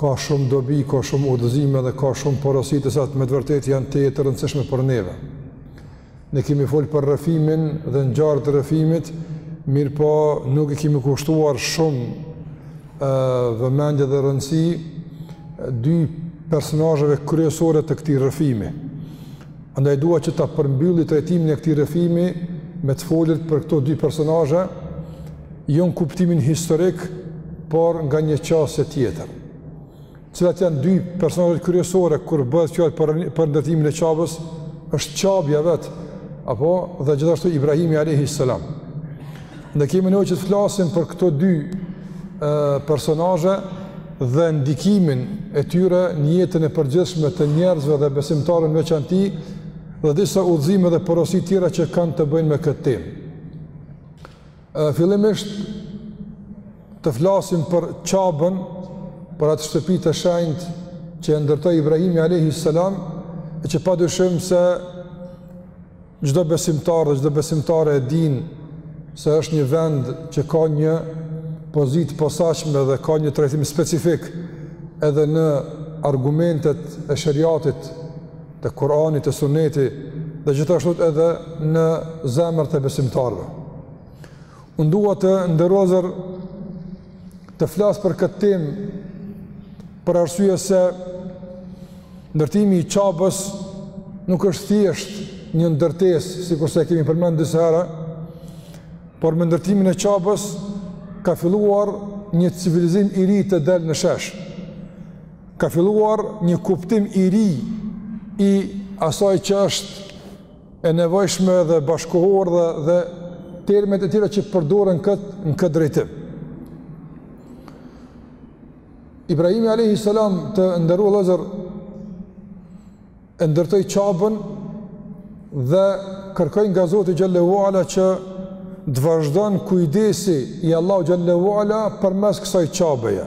Ka shumë dobi, ka shumë udhëzime dhe ka shumë porosi të cilat me të vërtetë janë tejet të rëndësishme për neve. Ne kemi folë për rrëfimin dhe ngjarjet e rrëfimit, mirëpo nuk u kemi kushtuar shumë vëmendje dhe rëndësi dy personazheve kryesore të këtij rrëfimi. Andaj dua që ta përmbylli trajtimin e këtij rrëfimi me të folur për këto dy personazhe, jo në kuptimin historik, por nga një qasje tjetër. Cilat janë dy personazhet kryesore kur bëhet fjalë për për ndërtimin e Qabës? Është Qabja vet apo dhe gjithashtu Ibrahimi alejhi selam. Ne kemi nevojë që të flasim për këto dy personazhe dhe ndikimin e tyre në jetën e përgjithshme të njerëzve dhe besimtarëve në veçanti dhe disa udhëzime dhe porosi të tjera që kanë të bëjnë me këtë temë. Fillimisht të flasim për Qabën, për atë shtëpi të shenjtë që e ndërtoi Ibrahimi alejhi selam, e që padyshim se Çdo besimtar dhe çdo besimtare e din se është një vend që ka një pozitë të posaçme dhe ka një trajtim specifik edhe në argumentet e sheriatit te Kur'ani te Sunneti dhe gjithashtu edhe në zemrat e besimtarëve. Unë dua të nderuar vëllezër të flas për këtë temë për arsye se ndërtimi i Qabës nuk është thjesht një ndërtesë, sikurse e kemi përmend disa herë, por me ndërtimin e Qabës ka filluar një civilizim i ri të del në shesh. Ka filluar një kuptim i ri i asaj që është e nevojshme dhe bashkëkohore dhe, dhe termet e tjera që përdoren këtë, në këtë drejtim. Ibrahimi alejhi selam të nderuar vëllezër e ndërtoi Qabën dhe kërkoi nga Zoti xhel-le ue ala që të vazhdon kujdesi i Allahut xhel-le ue ala përmes kësaj Qabeje.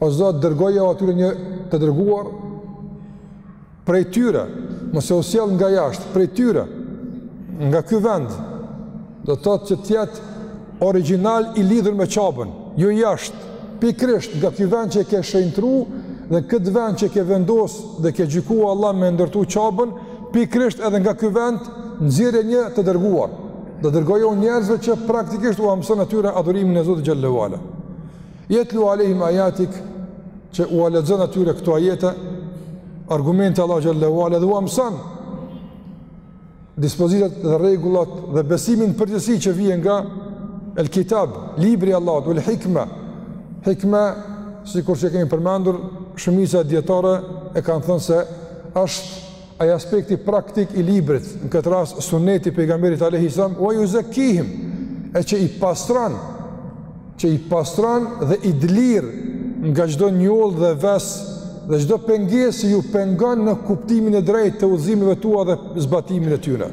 O Zot, dërgojau atyre një të dërguar prej tyre, mos u sjell nga jashtë, prej tyre, nga ky vend, do të thotë që të jetë origjinal i lidhur me Qabën, jo jashtë, pikërisht nga ky vend që e ke shenjtëru, dhe këtë vend që e ke vendos dhe ke gjyku Allah me ndërtu Qabën, pikërisht edhe nga ky vend, nxirre një të dërguar, dhe dërgojau njerëzve që praktikisht ua mëson atyre adhurimin e Zotit xhel-le ue ala. Yetlu alejhim ayatik që ua lexon atyre këto ajete argumente Allahu xhallahu ala dhe ua mëson dispozitat dhe rregullat dhe besimin përgjithësi që vjen nga El Kitab, libri i Allahut, ul Hikma. Hikma, sikur që kemi përmendur, shumica e dijetarëve kanë thënë se është Ai aspekti praktik i librit, në këtë rast suneti pejgamberit alayhi salam, ua juzekihim, e që i pastron, që i pastron dhe i dlir nga çdo njollë dhe ves dhe çdo pengesë që ju pengon në kuptimin e drejtë të udhëzimeve tua dhe zbatimin e tyre.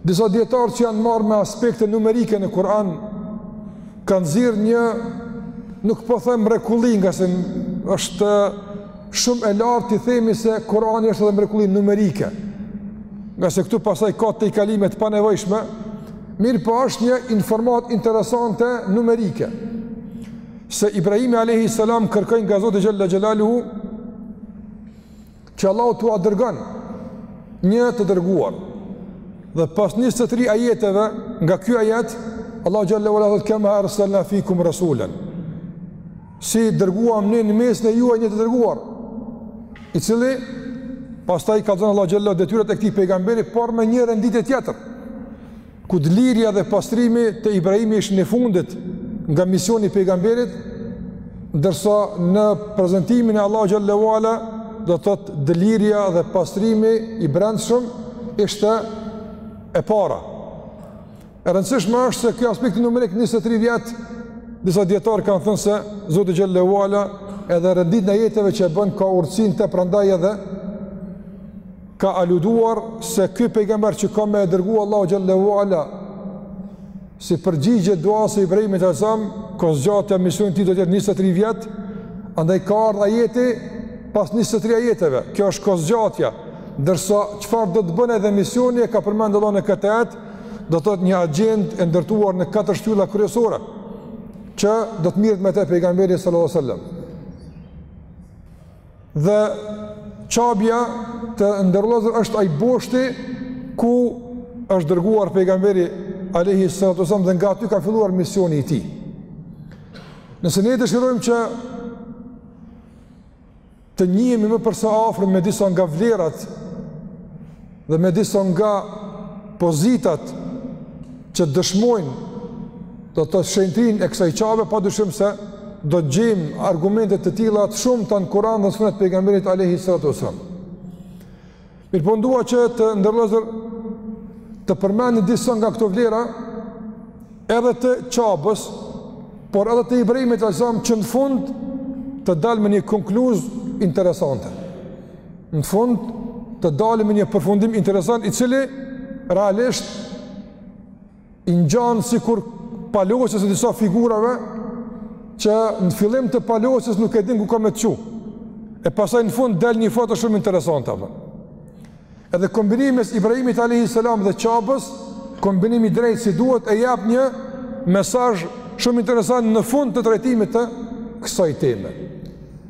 Disa dijetarë që janë marrë me aspekte numerike në Kur'an, kanë nxjerrë një, nuk po them mrekulli, ngase është shumë e lartë të themi se Kur'an është edhe mrekulli numerike, ngase këtu pastaj ka tejkalime të panevojshme, mirëpo është një informatë interesante numerike, se Ibrahimi alayhi salam kërkoi nga Zoti xhel-le xhelaluhu, që Allahu t'ua dërgon një të dërguar. Dhe pas 23 ajeteve nga ky ajet, Allahu xhallahu ala thotë kema arsalna fikum rasulan. Si dërguam ne në mesin tuaj një të dërguar, i cili pastaj kallëzon Allahu xhallahu detyrat e këtij pejgamberi, por me një renditje tjetër. ku dlirja dhe pastrimi te Ibrahimi ishin i fundit nga misioni i pejgamberit, ndërsa në prezantimin e Allahu xhallahu ala do të thotë dlirja dhe pastrimi i brendshëm ishte e para. E rëndësishme është se kjo aspekti numerik 23 vjet disa dijetarë kanë thënë se Zoti xhallahu ala edhe renditjen e ajeteve që e bën ka urtësi në të prandaj edhe ka aluduar se ky pejgamber që ka me e dërgu Allahu xhallahu ala, si përgjigje duasë së Ibrahimit alejhi selam, kohëzgjatja e misionit tij do të jetë 23 vjet, andaj ka ardhë ajeti pas 23 ajeteve, kjo është kohëzgjatja, ndërsa çfarë do të bëjë dhe misioni e ka përmendë Allahu në këtë ajet, do të thotë një agjendë e ndërtuar në 4 shtylla kryesore, që do të merret me te pejgamberi sallallahu sallam. Dhe qabja të nderuar vëllezër është ai boshti ku është dërguar pejgamberi alejhi salatu selam dhe nga aty ka filluar misioni i tij. Nëse ne dëshirojmë që të njihemi më për së afërmi me disa nga vlerat Dhe me disa nga pozitat që dëshmojnë do të thotë shenjtërinë e kësaj Qabe pa dyshim se do të gjejmë argumente të tilla të shumta në Kur'an dhe Sunet pejgamberit alayhi salatu wasallam. Mirëpo dua që të ndërlozë të përmend disa nga këto vlera edhe të Qabës, por edhe të Ibrahimit alayhi salam që në fund të dalim me një konkluz interesante. Në fund të dalim me një përfundim interesant i cili realisht i ngjan sikur palosjes së disa figurave që në fillim të palosjes nuk e din ku ka me të çu. E pastaj në fund del një foto shumë interesante apo. Edhe kombinimi mes Ibrahimit alayhi salam dhe Qabës, kombinimi i drejtë si duhet e jap një mesazh shumë interesant në fund të trajtimit të kësaj teme.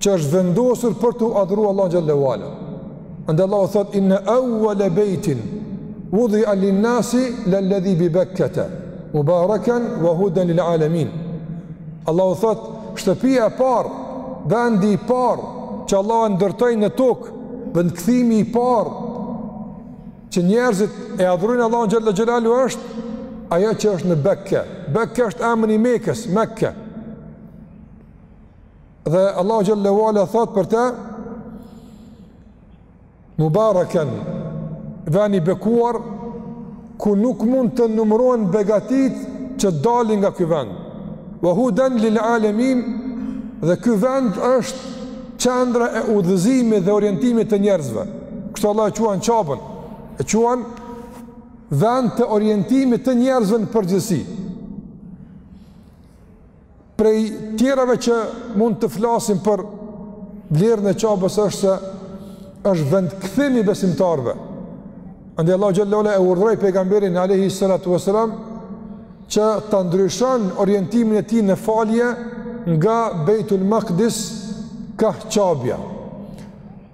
që është vendosur për t'u adhuru Allahu xhelle ue ala. Andaj Allahu thotë, inne ewwele bejtin wudia lin-nasi leledhi bi bekkete, mubareken, we huden lil alemin. Allahu thotë, shtëpia e parë, vendi i parë, që Allahu e ndërtoi në tokë, vendkthimi i parë, që njerëzit e adhurojnë Allahun xhelle xhelaluhu është, ajo që është në Bekke. Bekke është emri i Mekës, Mekke. Dhe Allahu xhelle ue ala thotë për të Mubarakan vend i bekuar ku nuk mund të numërohen begatitë që dalin nga ky vend. Wa hudan lil alamin dhe ky vend është qendra e udhëzimit dhe orientimit të njerëzve. Kështu Allahu e quan Qabën, e quan vend të orientimit të njerëzve në përgjithësi. Prej tjerave që mund të flasim për vlerën e Qabës është se është vendkthim i besimtarëve. Andaj Allahu xhelle ue ala e urdhëroi Pejgamberin alejhi salatu ve selam që ta ndryshon orientimin e tij në falje nga Bejtul Makdis kah Qabja.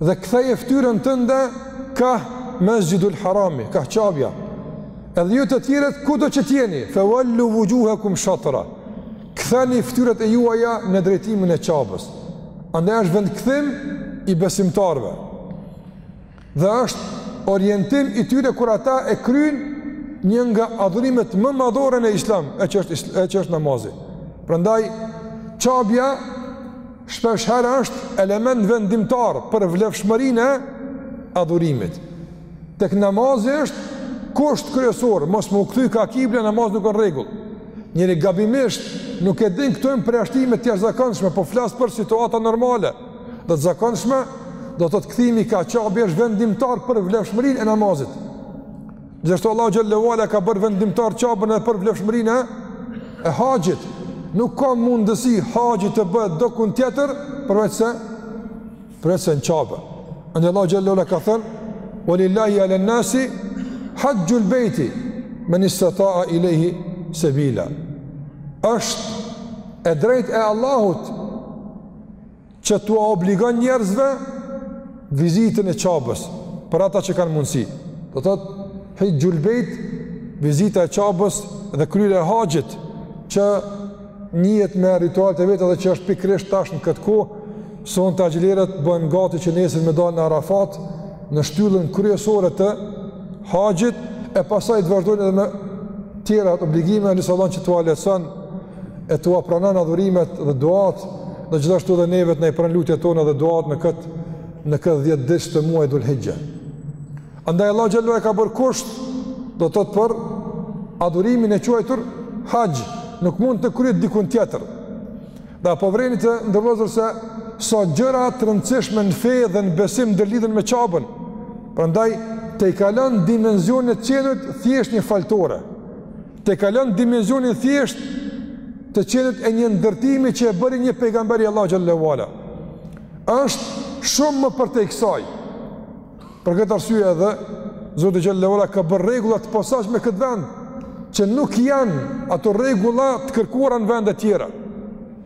Dhe ktheje fytyrën tënde kah Mesxhidul Harami, kah Qabja. Edhe ju të tjerët kudo që të jeni, fa wallu wujuhakum shatra. Ktheni fytyrat e juaja në drejtimin e Qabës. Andaj është vendkthim i besimtarëve. Dhe është orientim i tyre kur ata e kryjnë një nga adhurimet më madhore në Islam, e që është e që është namazi. Prandaj Qabja shpesh herë është element vendimtar për vlefshmërinë e adhurimit. Tek namazi është kusht kryesor, mos me u kthy ka kibla namazi nuk është në rregull. Njëri gabimisht nuk e din këto janë përjashtime të jashtëzakonshme, po flas për situata normale. Dhe të zakonshme, do të thotë kthimi ka qabja është vendimtar për vlefshmërinë e namazit. Gjithashtu Allahu xhallahu ala ka bërë vendimtar qabën edhe për vlefshmërinë e, e haxhit. Nuk ka mundësi haxhi të bëhet dikund tjetër përveçse përveçse në qabë. Andaj Allahu xhallahu ala ka thënë: "Walillahi ala nasi hajjul bayti man istata'a ilayhi sabila." Është e drejtë e Allahut që t'ua obligon njerëzve vizitën e qabës, për ata që kanë mundësi. Do të thotë hajjul bayt vizita e qabës dhe kryerja e haxhit, që njihet me ritualet e veta dhe që është pikërisht tash në këtë kohë, sonte haxhilerët bëhen gati që nesër me dalë në Arafat, në shtyllën kryesore të haxhit, e pastaj të vazhdojnë edhe me tjera obligime, lusim Allahun që t'ua lehtëson, e t'ua pranon adhurimet dhe duatë dhe gjithashtu dhe neve të na i pranon lutjet tona dhe duatë në kët në kët 10 ditësh të muajit Dhul-Hijja. Andaj Allah xhallahu e ka bërë kusht do të thotë për adhurimin e quajtur haxh, nuk mund të kryhet dikund tjetër. Dhe a po vëreni të nderuar vëllezër se sa gjëra të rëndësishme në fe dhe në besim ndërlidhen me qabën, prandaj tejkalon dimensionin e qenurit thjesht një faltore. tejkalon dimensionin thjesht të qenit e një ndërtimi që e bëri një pejgamber i Allahut xhallahu ala. Është shumë më përtej kësaj. Për këtë arsye edhe Zoti xhallahu ala ka bërë rregulla të posaçme në këtë vend që nuk janë ato rregulla të kërkuara në vende të tjera.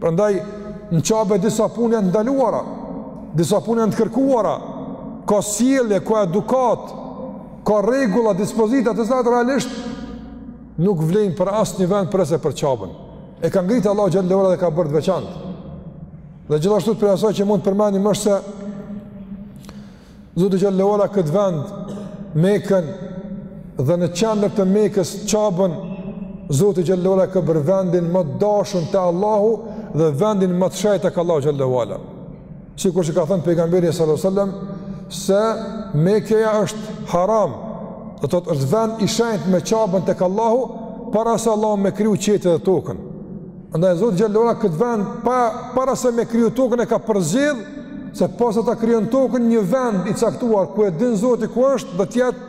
Prandaj në qabe disa punë janë të ndaluara, disa punë janë të kërkuara, ka sjellje, ka edukatë, Ka rregulla, dispozita të cilat realisht nuk vlejnë për asnjë vend përveçse për qabën. E ka ngritë Allahu xhallahu ala dhe ka bërë të veçantë. Dhe gjithashtu prej asaj që mund të përmendim është se Zoti xhallahu ala këtë vend Mekën dhe në qendër të Mekës qabën Zoti xhallahu ala ka bërë vendin ma të dashtun te Allahu dhe vendin ma të shejtë tek Allahu xhallahu ala. Sikur që ka thënë pejgamberi sallallahu alajhi wasallam se Mekja është haram, do të thotë është vend i shenjtë me qabën tek Allahu para se Allahu me kriju qiejt dhe tokën. Andaj Zoti xhallahu ala këtë vend pa para se me kriju tokën e ka përzgjedh se posa ta krijon tokën një vend i caktuar ku e din Zoti ku është do të jetë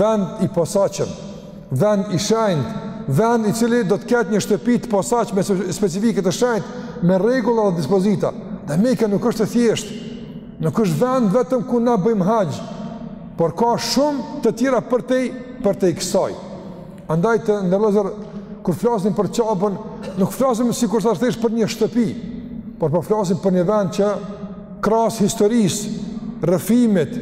vend i posaçëm vend i shenjtë, vend i cili do të ketë një shtëpi të posaçme, specifike të shenjtë me rregulla dhe dispozita. Dhe Mekja nuk është thjesht, nuk është vend vetëm ku na bëjmë haxh, por ka shumë të tjera përtej, përtej kësaj. Andaj të nderuar vëllezër, kur flasim për Qaben, nuk flasim sikurse thjesht për një shtëpi, por po flasim për një vend që Krahas historisë, rrëfimit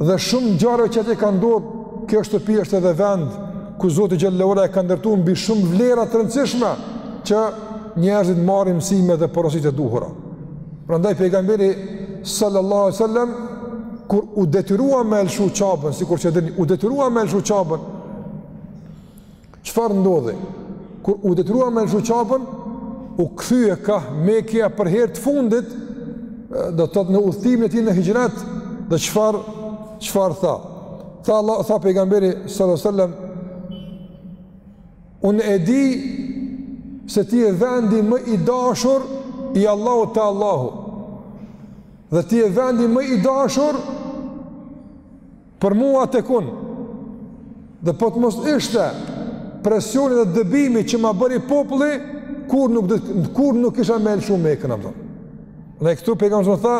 dhe shumë ngjarjeve që atje kanë ndodhur, kjo shtëpi është edhe vend ku Zoti xhelle ve ala e ka ndërtu mbi shumë vlera të rëndësishme që njerëzit marrin mësime dhe porositë e duhura. Prandaj pejgamberi sallallahu alaihi wasallam kur u detyrua me e lëshu Qaben, sikur që dini, u detyrua me lëshu çabën. Çfarë ndodhi? Kur u detyrua me lëshu Qaben, u kthye ka Mekja për herë të fundit, do të thotë në udhëtimin e tij në hixhret, dhe çfarë çfarë tha? Tha Allah, tha pejgamberi sallallahu alajhi wasallam, unë e di se ti je vendi më i dashur i Allahut te Allahu. Dhe ti je vendi më i dashur Për mua tek unë, dhe po të mos ishte presioni dhe dëbimi që ma bëri populli, kurrë nuk, kurrë nuk kisha me e lëshu Meken, do thotë. Dhe këtu pejgamberi a.s. tha,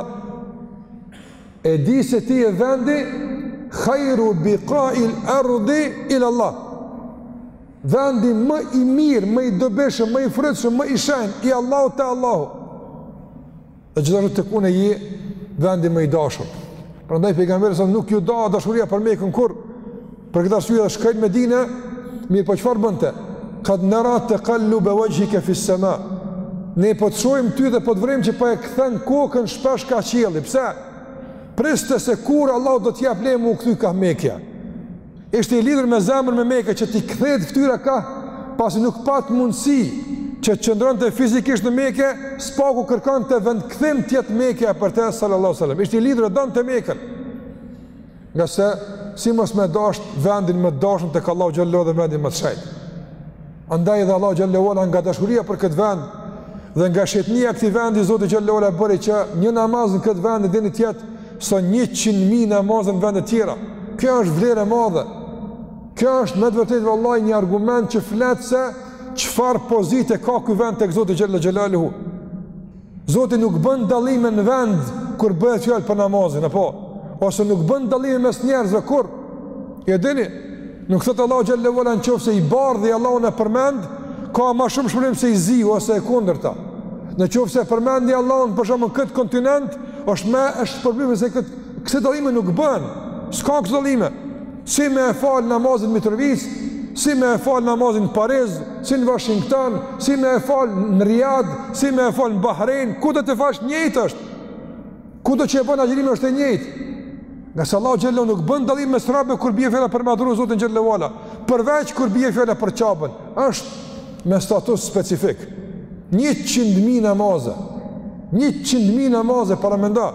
e di se ti je vendi, khajru bika il ardi il Allah. Vendi më i mirë, më i dobishëm, më i frytshëm, më i shenjtë i Allahut te Allahu. Dhe gjithashtu tek unë je vendi më i dashur. Prandaj pejgamberit a.s. nuk ju da dashuria për Mekën kurrë, për këtë arsye dhe shkoi në Medine, mirëpo çfarë bënte? Kad nera tekallube vexhhike fis-sema. Ne po të shohim ty dhe po të vërejmë që po e kthen kokën shpesh ka qielli. Pse? Priste se kur Allahu do t'i jap leje me u kthy ka Mekja. Ishte i lidhur me zemër me Mekën që t'i kthehet fytyra ka, pasi nuk pat mundësi që të qëndronte fizikisht në Mekë, së paku kërkonte vendkthim të jetë Mekja për të sallallahu alajhi wasallam. Ishte i lidhur, e donte Mekën. Ngase si mos me dasht vendin më të dashur tek Allahu xhelle dhe vendin më të shenjtë. Andaj edhe Allahu xhelle ve ala nga dashuria për këtë vend dhe nga shejtnia e këtij vendi Zoti xhelle ve ala bëri që një namaz në këtë vend e dini, të jetë sa 100.000 namaze në vende të tjera. Kjo është vlerë e madhe. Kjo është me të vërtetë vallahi një argument që flet se çfarë pozite ka ky vend tek Zoti xhelle xhelaluhu. Zoti nuk bën dallime në vend kur bëhet fjalë për namazin, apo ose nuk bën dallime mes njerëzve kurrë, e dini, nuk thotë Allahu xhelle ve ala në qoftë se i bardhi Allahun e përmend, ka më shumë shpërblim se i ziu ose e kundërta. Në qoftë se përmendi Allahun për shembull në këtë kontinent, është më shumë shpërblim se në këtë. Këto dallime nuk bën. S'ka këto dallime. Si me e falë namazin n'Mitrovicë, si me e falë namazin në Pariz, si në Washington, si me e falë në Riyadh, si me e falë në Bahrein, kudo ta falsh njëjtë është. Kudo që e bën agjërimin është e njëjtë. Ngase Allahu xhelle nuk bën dalim mes robve kur bje fjala për me adhuru Zotin xhelle ve ala, përveç kur bje fjala për Qaben, është me status specifik. Njëqind mijë namaze, njëqind mijë namaze, paramendo,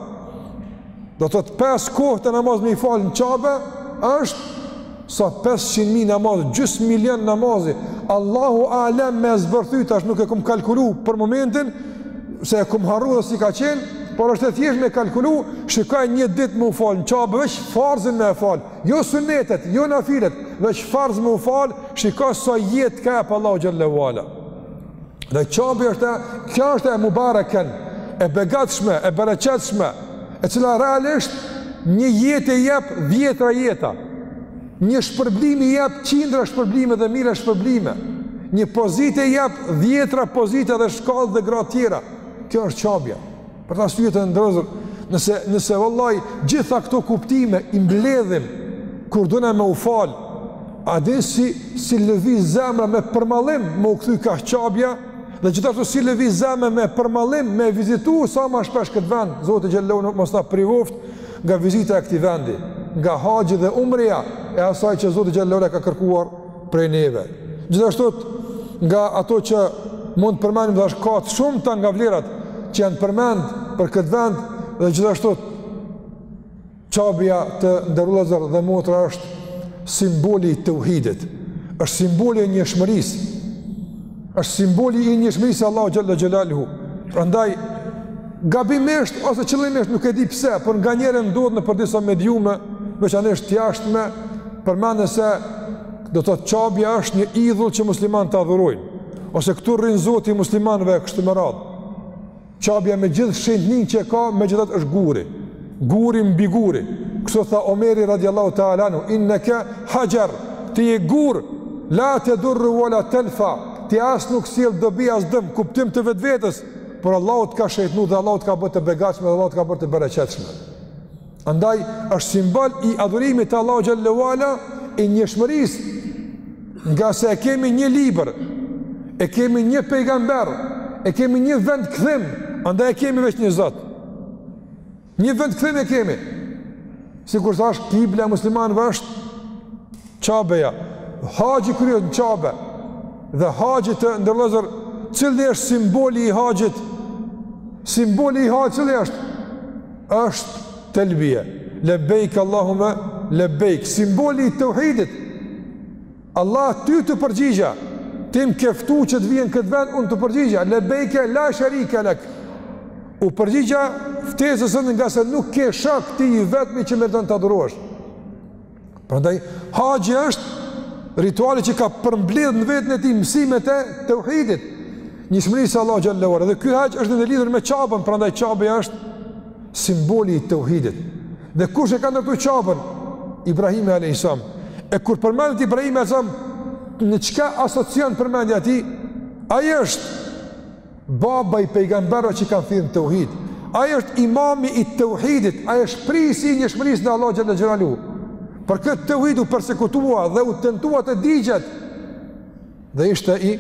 Do të thotë pesë kohët e namazit me i falë në Qabe, është sa 500.000 namaz, gjysmë milion namazi. Allahu alem me e zbërthy, tash nuk e kam kalkulu për momentin, se e kam harru edhe si ka qenë, por është e thjeshtë me kalkulu, shikaj një ditë me u falë në Qabe, veç farzin me e falë, jo sunetet, jo nafilet, veç farz me u falë, shikaj sa jetë t'i jep Allahu xhelle ve ala. Dhe Qabja është e, kjo është mubareken, e begatshme, e bereqetshme, e cila realisht një jete i jep dhjetëra jeta, një shpërblimi i jep qindra shpërblime dhe mijëra shpërblime, një pozite i jep dhjetëra pozita dhe shkallë dhe grada tjera, kjo është Qabja. Për atë arsye të nderuar vëllezër, nëse nëse vallai gjithë këto kuptime i mbledhim kur dona me u fal, a din si si lëviz zemra me përmallim me u kthy kah Qabja dhe gjithashtu si lëviz zemra me përmallim me e vizitu sa më shpesh këtë vend, Zoti xhelle ve ala mos na privoftë nga vizita e këtij vendi, nga haxhi dhe umreja e asaj që Zoti xhelle ve ala e ka kërkuar prej neve. Gjithashtu nga ato që mund të përmendim, thashë ka të shumta nga vlerat që janë përmend për këtë vend dhe gjithashtu Qabja të nderuar vëllezër dhe motra është simboli i teuhidit. Është simboli i njëshmërisë. Është simboli i njëshmërisë së Allahut xhelle xhelaluhu. Prandaj gabimisht ose qëllimisht nuk e di pse, por nganjëherë ndodh nëpër disa mediume, veçanërisht të jashtme, përmendet se do të thotë Qabja është një idhull që muslimanët e adhurojnë ose këtu rrin Zoti i muslimanëve kështu me radhë. Qabja me gjithë shenjtninë që e ka megjithatë është gur. Guri mbi gur. Kështu tha Omeri radiallahu ta'ala anhu, inneke haxher, ti je gur, la tedurru wala tenfa, ti as nuk sjell dobi as dëm, n'kuptim të vetvetes, por Allahu të ka shenjtnu dhe Allahu të ka bërë të begatshme dhe Allahu të ka bërë të bereqetshme. Andaj është simbol i adhurimit të Allahut xhelle ve ala, i njëshmërisë. Ngase e kemi një libër, e kemi një pejgamber, e kemi një vend kthim, andaj e kemi veç një Zot. Një vend kthim e kemi. Sikur thashë, kibla e muslimanëve është Qabeja, haxhi kryhet në Qabe, dhe haxhi të nderuar vëllezër, cili është simboli i haxhit, simboli i haxhit cili është, është telbije, lebejk Allahume, lebejk, simboli i tauhidit, Allah ty t'u përgjigja, ti m'ke ftu që të vij në këtë vend, unë t'u përgjigja, lebejke, la sherike lek, iu përgjigja ftesës sate ngase nuk ke shok ti i vetmi që meriton të adhurohesh, Prandaj haxhi është rituali që ka përmbledh në veten e tij mësimet e tauhidit. Njëshmërisë së Allah xhelle ue ala. Dhe ky haxh është i ndërlidhur me Qaben, prandaj Qabja është simboli i tauhidit. Dhe kush e ka ndërtu Qaben? Ibrahimi alejhi selam. E kur përmendet Ibrahimi alejhi selam, në çka asocion përmendja e tij? Ai është Baba i pejgamberëve që kanë thirrë në tauhid. Ai është imami i tauhidit, ai është prijësi i njëshmërisë në Allah xhelle xhelaluhu. Për këtë tauhid u persekutua dhe u tentua të digjet. Dhe ishte i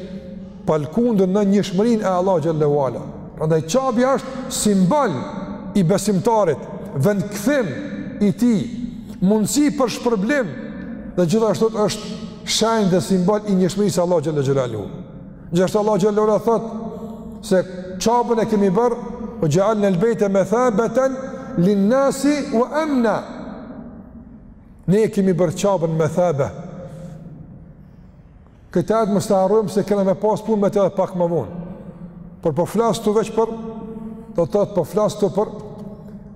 palëkundur në njëshmërinë e Allah xhelle ue ala. Prandaj Qabja është simbol i besimtarit, vendkthim i tij, mundësi për shpërblim dhe gjithashtu është shenjë dhe simbol i njëshmërisë së Allah xhelle xhelaluhu. Gjithashtu Allah xhelle ue ala thotë se Qaben e kemi bërë, ue xhealnel bejte methabeten linnasi ue emna. Ne e kemi bërë Qaben methabe. Këtë ajet mos ta harrojmë se kena me pas punë me të edhe pak më vonë. Por po flas këtu veç për, do të thotë po flas këtu për,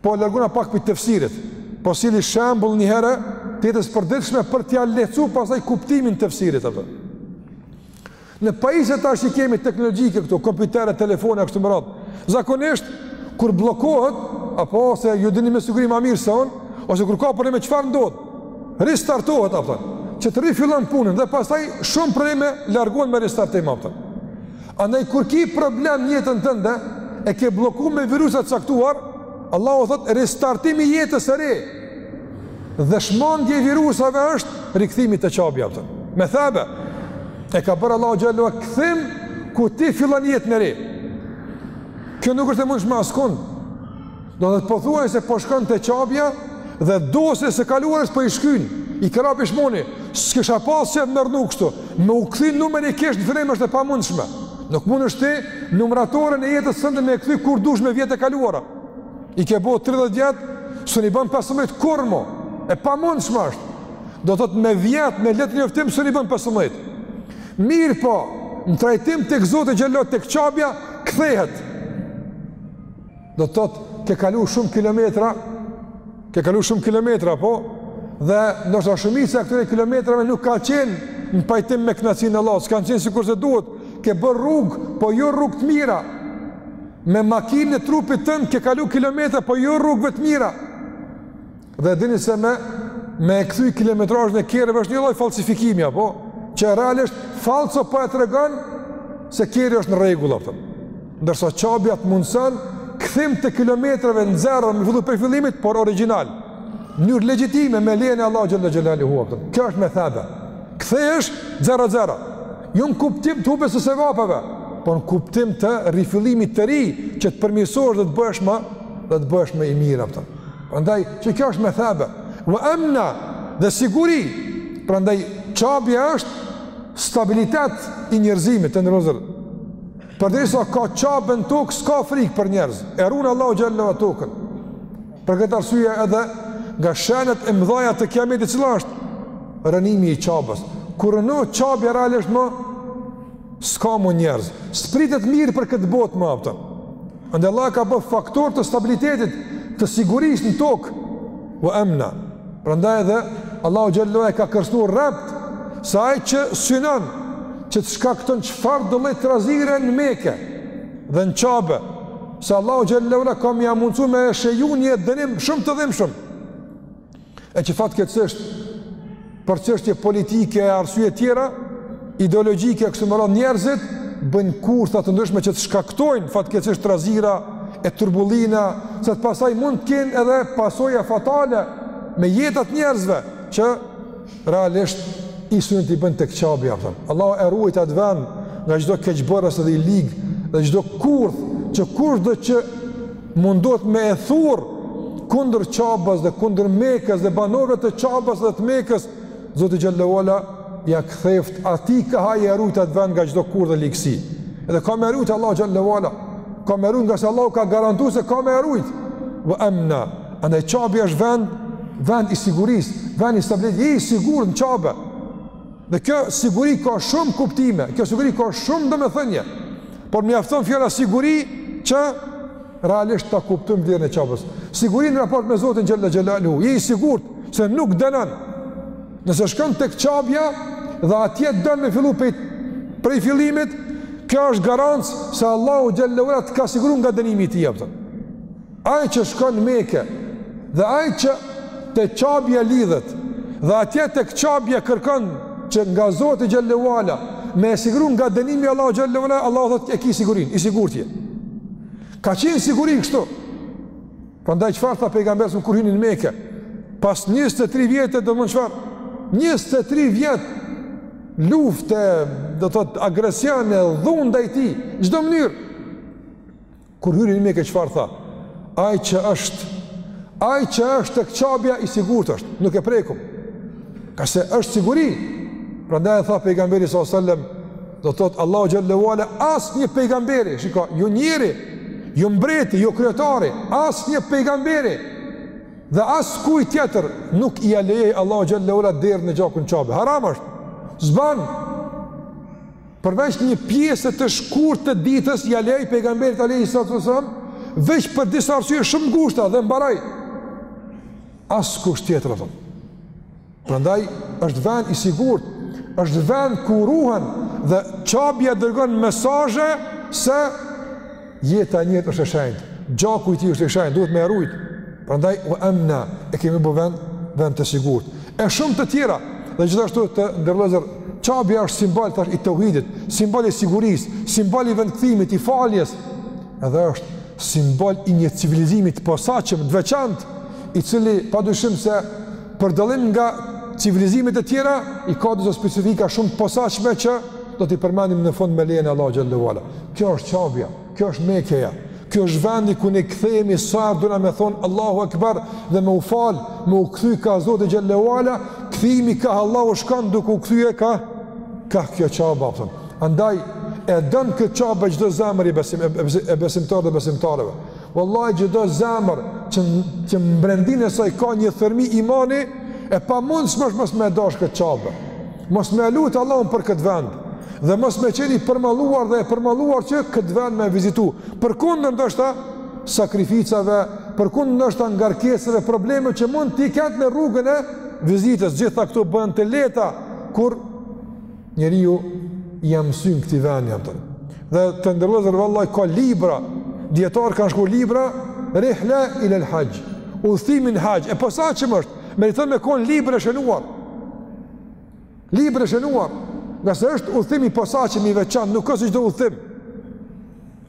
Po largona pak prej tefsirit, po sjelli shembull një herë të jetës përditshme për t'ia lehtësu pastaj kuptimin tefsirit, a kupton. Në pajisjet tash që kemi teknologjike këtu, kompjutere, telefone, kështu me radhë, zakonisht, kur bllokohet, apo ose ju dini me siguri ma mirë se unë, ose kur ka probleme, çfarë ndodh? Ristartohet, a kupton, që të rifillon punën, dhe pastaj shumë probleme largohen me ristartim, a kupton. Andaj kur ke problem në jetën tënde, e ke bllokuar me virusa të caktuar, Allahu thotë ristartimi i jetës së re. Dhe shmangia e virusave është rikthimi te Qabja, a kupton. Methabe e ka bërë Allahu xhelle ue ala kthim ku ti fillon jetën e re. Kjo nuk është e mundshme askund. Do thotë pothuajse po shkon te Qabja dhe dosjet e së kaluarës po i shkyn, i ke ra pishmon, s'kisha pas që me rrnu kështu, me u kthy numerikisht në fillim është e pamundshme. Nuk mundesh ti numratoren e jetës tënde me e kthy kur dush me vjet e kaluara. I ke bo 30 vjet, s'un i bon 15 kurrë mo. E pamundshme është. Do thotë me vjet me letërnjoftim s'un i bon 15. Mirëpo, në trajtim tek Zoti xhelle ue ala tek Qabja kthehet. Do të thotë, ke kalu shumë kilometra, ke kalu shumë kilometra, po, dhe ndoshta shumica e këtyre kilometrave nuk ka qenë në pajtim me kënaqësinë e Allahut, s'kanë qenë sikurse duhet, ke bërë rrugë, po jo rrugë të mira, me makinën e trupit tënd ke kalu kilometra, po jo rrugëve të mira, Dhe e dini se me, me e kthy kilometrazhin e kerreve është një lloj falsifikimi, apo? Që realisht fallco po e tregon se kerri është në rregull, apo? Ndërsa Qabja të mundëson kthim të kilometrave në zero, me fillu prej fillimit, por origjinal, në mënyrë legjitime me lejen e Allahut xhel-le xhelaluhu, apo? Kjo është methabe. Kthehesh zero, zero. Jo në kuptim të humbjes së sevapeve, po në kuptim të rifillimit të ri, që të përmirësohesh dhe të bëhesh më, dhe të bëhesh më i mirë, apo? Prandaj që kjo është methabe, ve emna dhe siguri, prandaj Qabja është stabilitet i njerëzimit të nderuar vëllezër. Përderisa ka Qabe në tokë, s'ka frikë për njerëz, e run Allahu xhel-le ve ala tokën. Për këtë arsye edhe nga shenjat e mdhaja të Kijametit cila është rrënimi i Qabës. Kur rrënohet Qabja realisht më, s'ka më njerëz, s'pritet mirë për këtë botë më a kupton. Andaj Allah ka bë faktor të stabilitetit, të sigurisë në tokë, wa amna. Prandaj edhe Allahu xhel-le ve ala e ka kërcënu rreptë se ai që synon që të shkakton çfarëdo lloj trazire në Mekë dhe në Qabe, se Allahu xhel-le ve ala ka me ia mundësu me e shiju një dënim shumë të dhimbshëm. E që fatkeqësisht për çështje politike e arsye tjera, ideologjike kështu me radhë njerëzit bëjnë kurtha të ndryshme që të shkaktojnë fatkeqësisht trazira e turbullina, se pastaj mund të kenë edhe pasoja fatale me jeta të njerëzve që Realisht, i synojnë t'i bëjnë tek Qabja, a kupton. Allahu e ruajt atë vend nga çdo keqbërës dhe i lig dhe çdo kurth që kushdo që mundohet me e thur kundër Qabës dhe kundër Mekës dhe banorëve të Qabës dhe të Mekës, Zoti xhel-le ve ala ja ktheftë atij kah ai, e rujt atë vend nga çdo kurth dhe ligësi. Edhe ka me e rujt Allahu xhel-le ve ala. Ka me e rujt ngase Allahu ka garantu se ka me e rujt. Wa amna Andaj Qabja është vend, vend i sigurisë, vend i stabilitetit, je i sigurt në Qabe. Dhe kjo siguri ka shumë kuptime, kjo siguri ka shumë domethënie. Por mjafton fjala siguri që realisht ta kuptojmë vlerën e Qabës. Siguri në raport me Zotin xhel-le xhelaluhu, je i sigurt se nuk dënon. Nëse shkon tek Qabja dhe atje don me fillu pej, prej fillimit, kjo është garancë se Allahu xhel-le xhelaluhu të ka siguru nga dënimi i tij, a kupton. Ai që shkon në Mekë dhe ai që te Qabja lidhet dhe atje tek Qabja kërkon që nga Zoti xhallahu ala me e siguru nga dënimi i Allahut xhallahu ala, Allahu thotë e ki sigurinë, i sigurt je. Ka qenë siguri kështu. Prandaj çfarë tha pejgamberi a.s. kur hyri në Mekë? Pas 23 vjete do me thënë çfarë? 23 vjet lufte, do thot agresione, dhunë ndaj tij, çdo mënyrë. Kur hyri në Mekë çfarë tha? Ai që është, ai që është tek Qabja i sigurt është, nuk e prekum. Pse, se është siguri. Prandaj e tha pejgamberi sa sallam, do thot Allahu xhallahu ala asnjë pejgamberi, shiko, jo njeri, jo mbreti, jo kryetari, asnjë pejgamberi. Dhe askujt tjetër nuk ia lejoi Allahu xhallahu ala me derdh gjakun n'Qabe. Haram është. Zban. Përveç një pjese të shkurtë të ditës ia lejoi pejgamberit alayhi salatu wasallam veç për disa arsye shumë të ngushta dhe mbaroi. Askujt tjetër apo. Prandaj është vend i sigurt, është vend ku ruhen dhe Qabja dërgon mesazhe se Jeta e njeriut është e shenjtë, gjaku i tij është i shenjtë, duhet me e rujt. Prandaj u emna e kemi bë vend vend të sigurt. E shumë të tjera dhe gjithashtu të nderuar vëllezër Qabja është simbol thashë i tauhidit, simbol i sigurisë, simbol i vendkthimit, i faljes. Edhe është simbol i një civilizimi të posaçëm, të veçantë, i cili padyshim se për dallim nga civilizimet e tjera i ka disa specifika shumë të posaçme që do t'i përmendim në fund me lejen e Allahut xhallahu ala. Kjo është Qabja, kjo është Mekeja, kjo është vendi ku ne kthehemi sa herë dona me thonë Allahu Akbar dhe me u fal, me u kthy ka Zoti xhallahu ala, kthimi ka Allahu shkon duke u kthye ka ka kjo Qabe apo. Andaj e don këtë Qabe çdo zemër e besim, e besimtarit dhe besimtareve. Wallahi çdo zemër që që n'brendinë e saj ka një thërmi imani e pamundshme është mos me e dashtë këtë Qabe. Mos me e lut Allahun për këtë vend dhe mos me qenë i përmalluar dhe e përmalluar që këtë vend me e vizitu. Përkundër ndoshta sakrificave, përkundër ndoshta ngarkesave, probleme që mund t'i ketë në rrugën e vizitës. Gjitha këto bëhen të lehta, kur njeriu ia msyn këtij vendi, ia mton. Dhe të nderuar vëllezër vallahi ka libra, dijetarë kanë shkru libra, rihle ilel haxh, udhëtimi n'haxh, e posaçme është, meriton me konë libër e shënuar, Libër e shënuar, ngase është udhëtim i posaçëm i veçantë, nuk është çdo udhëtim.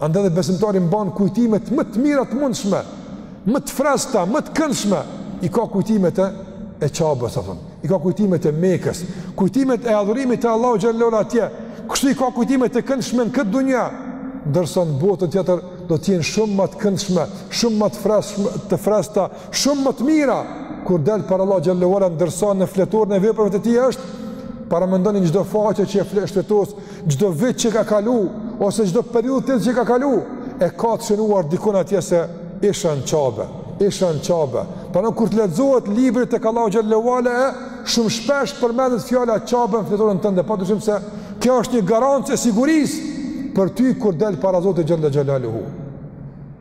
Andaj dhe besimtari mban kujtimet më të mira të mundshme, më të freskëta, më të këndshme, i ka kujtimet e e Qabës apo. I ka kujtimet e Mekës, kujtimet e adhurimit të Allahu xhelle ue ala atje. Kështu i ka kujtimet e këndshme në këtë dunja, ndërsa në botën tjetër do të jenë shumë më të këndshme, shumë më të freskshme, të freskëta, Shumë më të mira kur del para Allahut xhelle ue ala ndërsa në fletoren e veprave të tij është paramendoni çdo faqe që e shfleton, çdo vit që ka kalu ose çdo periudhë të që ka kalu e ka të shënuar dikun atje se isha në Qabe, isha në Qabe. Po kur të lexohet libri tek Allahu xhelle ue ala e, shumë shpesh përmendet fjala Qabe në fletoren tënde, pa dyshim se kjo është një garancë e sigurisë për ty kur del para Zotit xhelle xhelaluhu.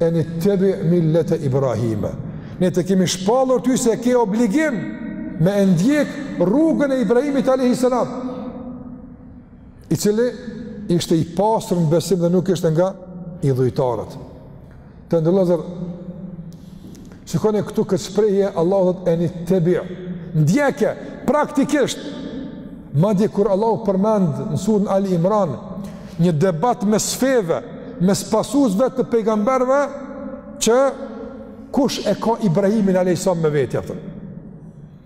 Enittebi' millete Ibrahime. Ne të kemi shpallur ty se e ke obligim me e ndjek rrugën e Ibrahimit alejhi selam. I cili ishte i pastër në besim dhe nuk ishte nga idhujtarët. Të nderuar vëllezër, Shikone këtu këtë shprehje, Allahu thotë enittebi', ndjeke praktikisht. Madje kur Allahu përmend në surën Ali Imran një debat mes feve, mes pasuesve të pejgamberëve që kush e ka Ibrahimin alejhis selam me vete atë.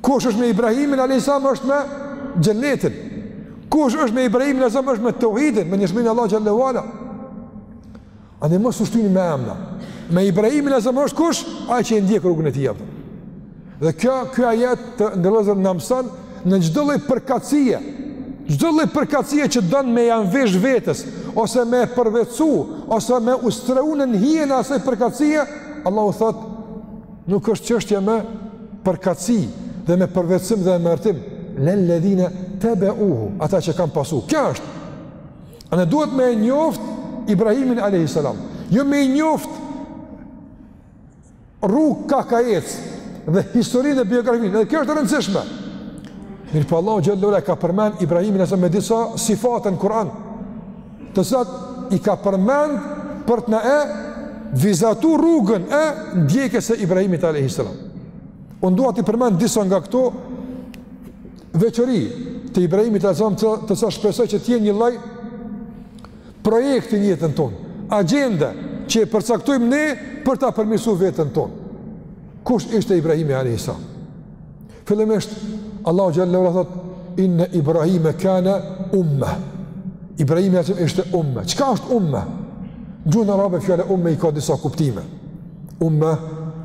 Kush është me Ibrahimin alejhis selam është me xhenetin. Kush është me Ibrahimin alejhis selam është me teuhidin, me njëshmërinë e Allahut xhelle ue ala. Andej mos u shtyni me emna. Me Ibrahimin alejhis selam është kush? Ai që e ndjek rrugën e tij, apo. Dhe kjo ky ajet të nderuar vëllezër na mëson në çdo lloj përkatësie, çdo lloj përkatësie që don me ja mvesh vetes ose me përvetësu ose me u strehu nën hijen e asaj përkatësie, Allahu thotë Nuk është çështje me përkatësi dhe me përvetësim dhe me emërtim, lel-ledhinet-tebeuhu, ata që e kanë pasu. Kjo është. Andej duhet me e njoft Ibrahimin a.s. Jo me i njoft rrugët kah ka ecë dhe historinë dhe biografinë. Edhe kjo është e rëndësishme. Mirëpo Allahu xhelle ue ala e ka përmen Ibrahimin a.s. me disa sifate në Kur'an. të cilat i ka përmend për të na e vizatu rrugën e ndjekjes së Ibrahimit alejhis selam. Unë dua t'i përmend disa nga këto veçori të Ibrahimit alejhis selam, të, të cilat shpresoj që të jenë një lloj projekti në jetën tonë, agjenda që e përcaktojmë ne për ta përmirësu veten tonë. Kush ishte Ibrahimi alejhis selam? Fillimisht Allahu xhele ve ala thotë inna ibrahima kana umma. Ibrahimi alejhi selam ishte umma. Çka është umma? Gjuhën arabe fjala umma i ka disa kuptime. Umma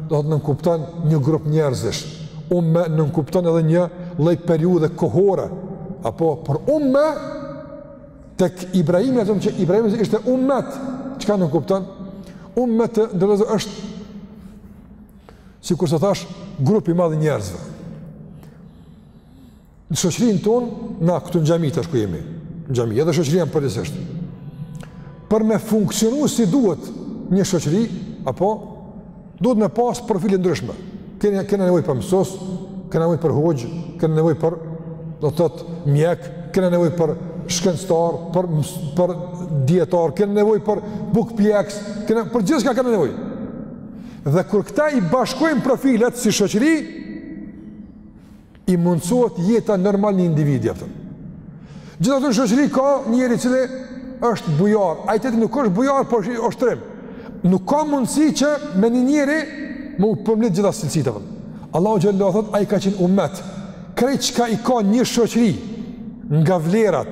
do të thotë nënkupton një grup njerëzish. Umma nënkupton edhe një lloj periudhe kohore. Apo? Por umma tek Ibrahimi alejhi selam që Ibrahimi ishte ummet. Çka nënkupton? Ummet do të thotë është sikurse thashë grup i madh i njerëzve. Në shoqërinë tonë, na këtu në xhami tash ku jemi, në xhami, edhe shoqëria jonë përgjithësisht. Për me funksionu si duhet një shoqëri, apo, duhet me pasë profile të ndryshme. Kena, kena nevojë për mësues, kena nevojë për hoxhë, kena nevojë për, do të thotë mjek, kena nevojë për shkencëtar, për, për dijetar, kena nevojë për bukëpjekës, kena, për gjithçka kena nevojë. Dhe kur këta i bashkojnë profilet si shoqëri, i mundësohet jeta normale një individi, a kupton. Gjithashtu në shoqëri ka njeri i cili është bujar, ai tjetri nuk është bujar, porse është trim. Nuk ka mundësi që me një njeri me u përmbledh gjitha cilësitë, a kupton. Allahu xhele ve ala thotë, ai ka qenë umet, krejt çka i ka një shoqëri nga vlerat,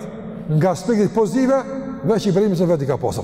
nga aspektet pozitive, veç Ibrahimi alejhi selam vetë i ka pasë.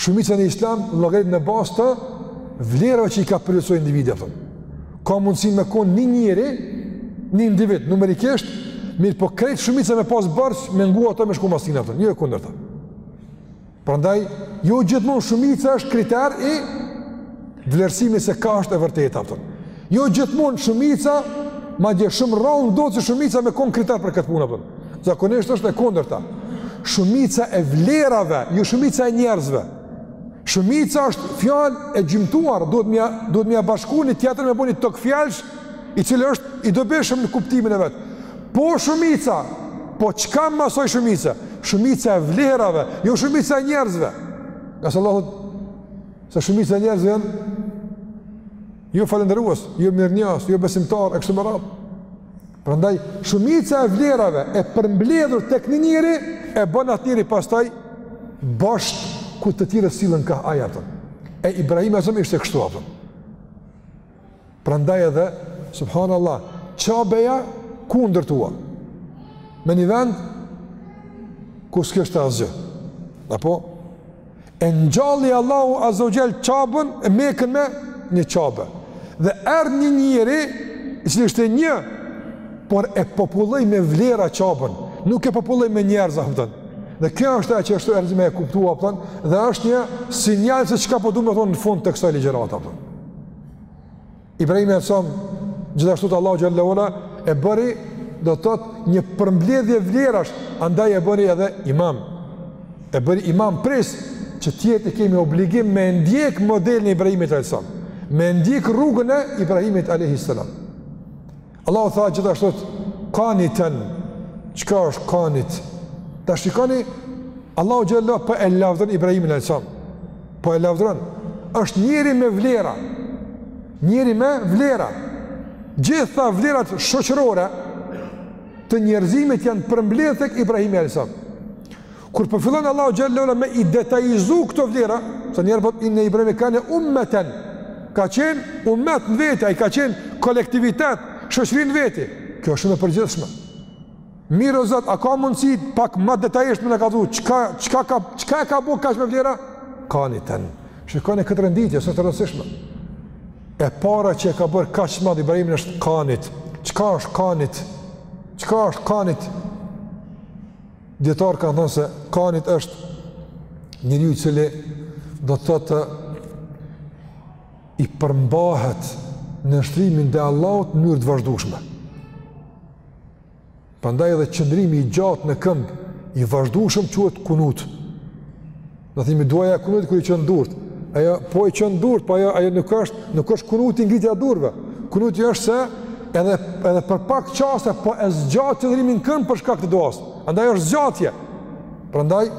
Shumica në islam llogaritet në bazë të vlerave që i ka përvetësu individi, a kupton. Ka mundësi me kon një njeri, një individ numerikisht, mirëpo krejt shumica me pas borxh, me ngu atë, me shku mas tina, a kupton. Jo e kundërta. Prandaj, jo gjithmonë shumica është kriter i vlerësimit se kah është e vërteta, a kupton. Jo gjithmonë shumica, madje shumë rrallë ndodh që shumica me konë kriter për këtë punë, a kupton. Zakonisht është e kundërta. Shumica e vlerave, jo shumica e njerëzve. Shumica është fjalë e gjymtuar, duhet me ia, duhet me ia bashku një tjetër me bo një togfjalësh, i cili është i dobishëm në kuptimin e vet. Po shumica, po çka më masoj shumica? Shumica e vlerave, jo shumica e njerëzve. Ngase Allah Se shumica e njerëzve janë jo falënderues, jo mirënjohës, jo besimtar e kështu me radhë. Prandaj shumica e vlerave e përmbledhur tek një njeri e bën atë njeri pastaj bosht ku të tjerët sillen kah ai, a kupton. E Ibrahimi alejhi selam ishte kështu, a kupton. Prandaj edhe, subhanallah, Qabeja ku u ndërtua? Me një vend, ku s'kishte asgjë. Apo? E ngjalli Allahu azze ve xhel Qaben e Mekën me një Qabe. Dhe erdh një njeri, i cili ishte një, por e populloi me vlera Qaben. Nuk e populloi me njerëz, a kupton. Dhe kjo është ajo që është e rëndësishme me e kuptu, a kupton. Dhe është një sinjal se çka po du me thonë në fund të kësaj ligjërate, a kupton. Ibrahimi alayhis salam, gjithashtu te Allahu xhelle ue ala, e bëri do të thotë një përmbledhje vlerash, andaj e bëri edhe imam. E bëri imam, prijës që të jetë të kemi obligim me ndjek modelin e Ibrahimit alayhis salam, me ndjek rrugën e Ibrahimit alayhis salam. Allahu tha gjithashtu kaniten, çka është kanit? Ta shikoni Allahu xhelle ue ala po e lavdron Ibrahimin alayhis salam. Po e lavdron. Është njeri me vlera. Njeri me vlera. Gjitha vlerat shoqërore të njerëzimit janë përmbledhë tek Ibrahimi alayhis salam. Kur po fillon Allahu xhelle ue ala me i detajizu këto vlera, se njëherë po inne Ibrahime kane ummeten, ka qenë ummet në vete, ai ka qenë kolektivitet, shoqëri në vete, kjo është shumë e përgjithshme. Mirë o Zot, a ka mundësi pak ma detajisht me na kallzu, çka, çka, ka, çka e ka bo kaq me vlera? Kaniten, shikoni këtë renditje, se është e rëndësishme. E para që e ka bërë kaq madh Ibrahimin është kanit, çka është kanit, çka është kanit, Dijetarët kanë thënë se kanit është njeriu i cili do të thotë i përmbahet nënshtrimit ndaj Allahut në mënyrë të vazhdushme. Prandaj edhe qëndrimi i gjatë në këmbë i vazhdushëm quhet kunut. Na themi duaja e kunut kur i çon durt. Ajo po i çon durt, po ajo ajo nuk është, nuk është kunuti ngritja e durve. Kunuti është se edhe edhe për pak çaste po e zgjat qëndrimin në këmbë për shkak të duas. Andaj është zgjatje. Prandaj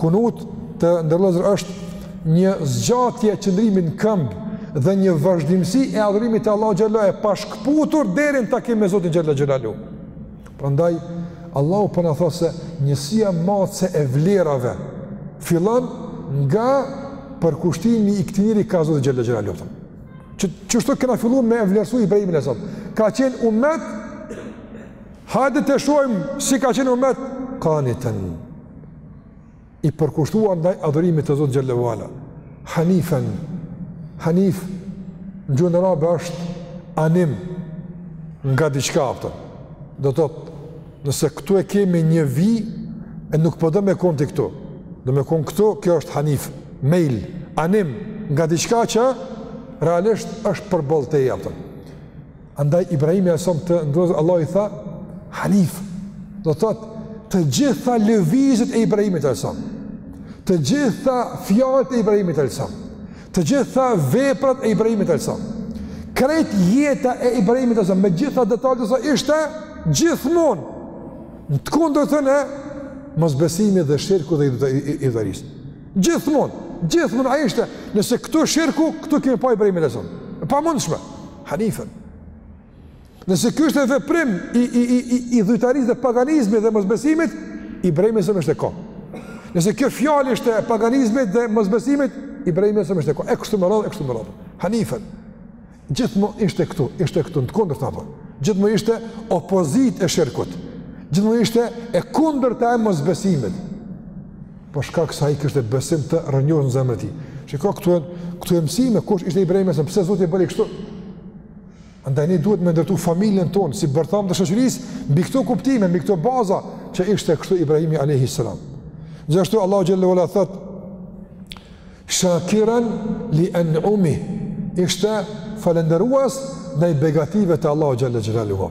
kunuti, të nderuar vëllezër, është një zgjatje e qëndrimit në këmbë dhe një vazhdimësi e adhurimit të Allahu xhelle ue ala, e pashkëputur deri në takim me Zotin xhelle xhelaluhu. Prandaj Allahu po na thotë se njësia matëse e vlerave fillon nga përkushtimi i këtij njeri ka Zoti xhelle xhelaluhu, a kupton. Qështu kena fillu me e vlerësu Ibrahimin alayhis salam. Ka qenë umet Hajde të shohim si ka qenë umet kaniten. i përkushtuar ndaj adhurimit të Zotit xhelle ue ala, Hanifen, Hanif, në gjuhën arabe është anim nga diçka, a kupton, do të thotë nëse këtu e kemi një vijë, e nuk po do me konë ti këtu, do me konë këtu, kjo është Hanif, mejl, anim nga diçka që realisht është përballë tij, a kupton. Andaj Ibrahimi alayhis salam të ndroz Allah i tha Hanif. Do thot të gjitha lëvizjet e Ibrahimit alayhis salam. Të gjitha fjalët e Ibrahimit alayhis salam. Të gjitha veprat e Ibrahimit alayhis salam. Krejt jeta e Ibrahimit alayhis salam me gjitha detalet e saj ishte gjithmonë në të kundërtën e mosbesimit dhe shirkut dhe idhujtarisë. Gjithmonë, gjithmonë ai ishte, nëse këtu shirku, këtu kemi pa Ibrahimin alayhis salam. E pamundshme. Hanifen. Nëse ky është veprim i i i i idhujtarisë dhe paganizmit dhe mosbesimit, Ibrahim alayhis salam ishte ka. Nëse kjo fjalë është e paganizmit dhe mosbesimit, Ibrahim alayhis salam ishte ka. E kështu me radhë, e kështu me radhë. Hanifen. Gjithmonë ishte këtu, ishte këtu në të kundërt apo. Gjithmonë ishte opozitë e shirkut. Gjithmonë ishte e kundërta e mosbesimit. për shkak se ai kishte besim të rrënjosur në zemrën e tij. Shikoni këtu janë këtu janë mësime kush ishte Ibrahim alayhis salam, pse Zoti e bëri kështu? Andaj ne duhet me ndërtu familjen tonë si bërthamë të shoqërisë mbi këto kuptime, mbi këto baza që ishte kështu Ibrahimi alayhis salam. Gjithashtu Allahu xhalla wa ala thot Shakiran li an'umi ishte falënderues ndaj begative të Allahut xhalla xhalaluhu.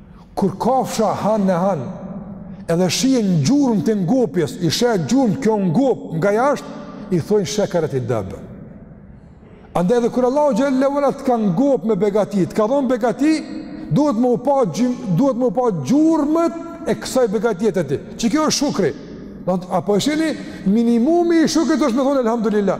Kur kafsha han e han, edhe shihen gjurmët e ngopjes, i sheh gjurmët që u ngop nga jashtë, i thojnë shekaret i dëbë. Andaj edhe kur Allahu xhalla wa ala të ka ngop me begati, të ka dhon begati, duhet me u pa gjim, duhet me u pa gjurmët e kësaj begatie të ti. Që kjo është shukri? Do të apo e shihni minimumi i shukrit është me thon elhamdulillah.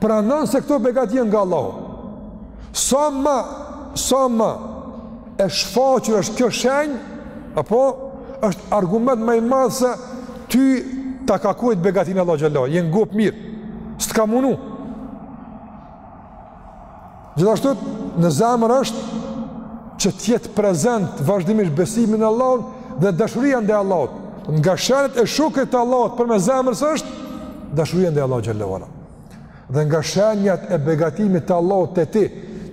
Pranon se këto begati janë nga Allahu. Sa ma, sa ma e shfaqur është kjo shenjë, apo është argument ma i madh se ty ta ka kujt begatin Allah xhallahu, je ngop mirë. S'të ka munu. Gjithashtu në zemër është që të jetë prezent vazhdimisht besimi në Allahun dhe dashuria ndaj Allahut. Nga shenjat e shukrit të Allahut përmes zemrës është dashuria ndaj Allahut xhalla wa ala. Dhe nga shenjat e begatimit të Allahut te ti,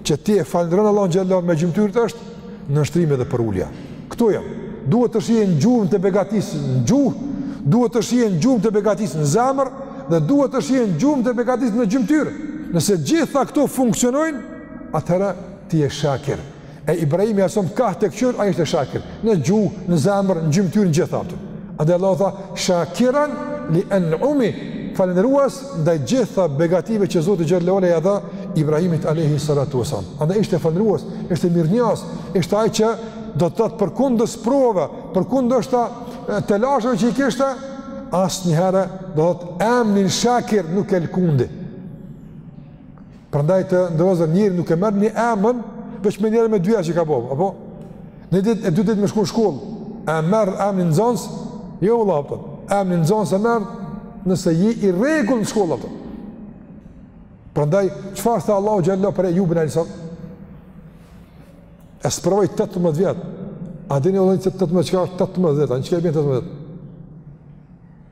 që ti e falënderon Allahun xhallahu me gjymtyrët është nënshtrimi dhe përulja. Këtu jam. Duhet të shihen gjurmë të begatisë në gjuhë, duhet të shihen gjurmë të begatisë në zemër dhe duhet të shihen gjurmë të begatisë në gjymtyrë. Nëse gjitha këto funksionojnë, atëherë ti je shakir. E Ibrahimi alayhis salam kah te këqyr, ai ishte shakir. Në gjuhë, në zemër, në gjymtyrë në gjithë ato. Andaj Allahu tha, "Shakiran li an'umi", falënderues ndaj gjitha begative që Zoti xhalla wa ala ia dha Ibrahimit alayhi salatu wasalam. Andaj ishte falënderues, ishte mirënjohës, ishte ai që do të thotë përkundër sprovave, përkundër telasheve që i kishte, asnjëherë do të thotë emnin shakir nuk e lkundi. Prandaj të nderuar njeri nuk e merr një emër, veç me një herë me dy herë që ka bo, apo? Një ditë e dy ditë me shku në shkollë, e merr emrin nxënës, jo vallah apo. Emrin nxënës e merr nëse je i rregullt në shkollë apo. Prandaj çfarë tha Allahu xhallahu për Ejubin alejhi selam? E sprovoi 18 vjet. A dini vëllai se 18 çka është 18 vjet, a çka bën 18 vjet?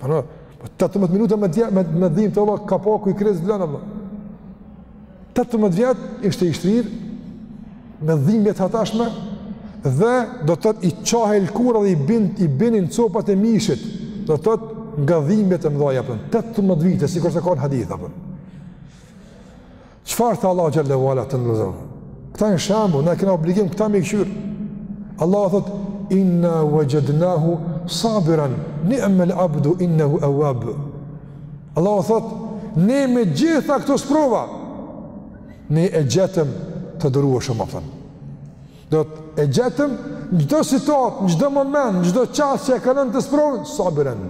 Pra, po 18 minuta me dje me me dhimbt vallahi kapaku i kresë vlon apo. 18 vjet ishte i shtrir me dhimbje të hatashme dhe do të thotë i çahej lëkura dhe i bin i binin copat e mishit. Do të thotë nga dhimbjet e mëdha apo 18 vite sikurse ka në hadith apo. Çfarë tha Allahu xhalla wala të nderuar? Këta janë shembull, na kena obligim këta me i kqyr. Allahu thot inna wajadnahu sabira ni'mal abdu innahu awwab. Allahu thot ne me gjitha këto sprova ne e gjetëm të durueshëm apo. Do thotë e gjetëm në çdo situatë, në çdo moment, në çdo çast që e ka në atë sprovë sabiran.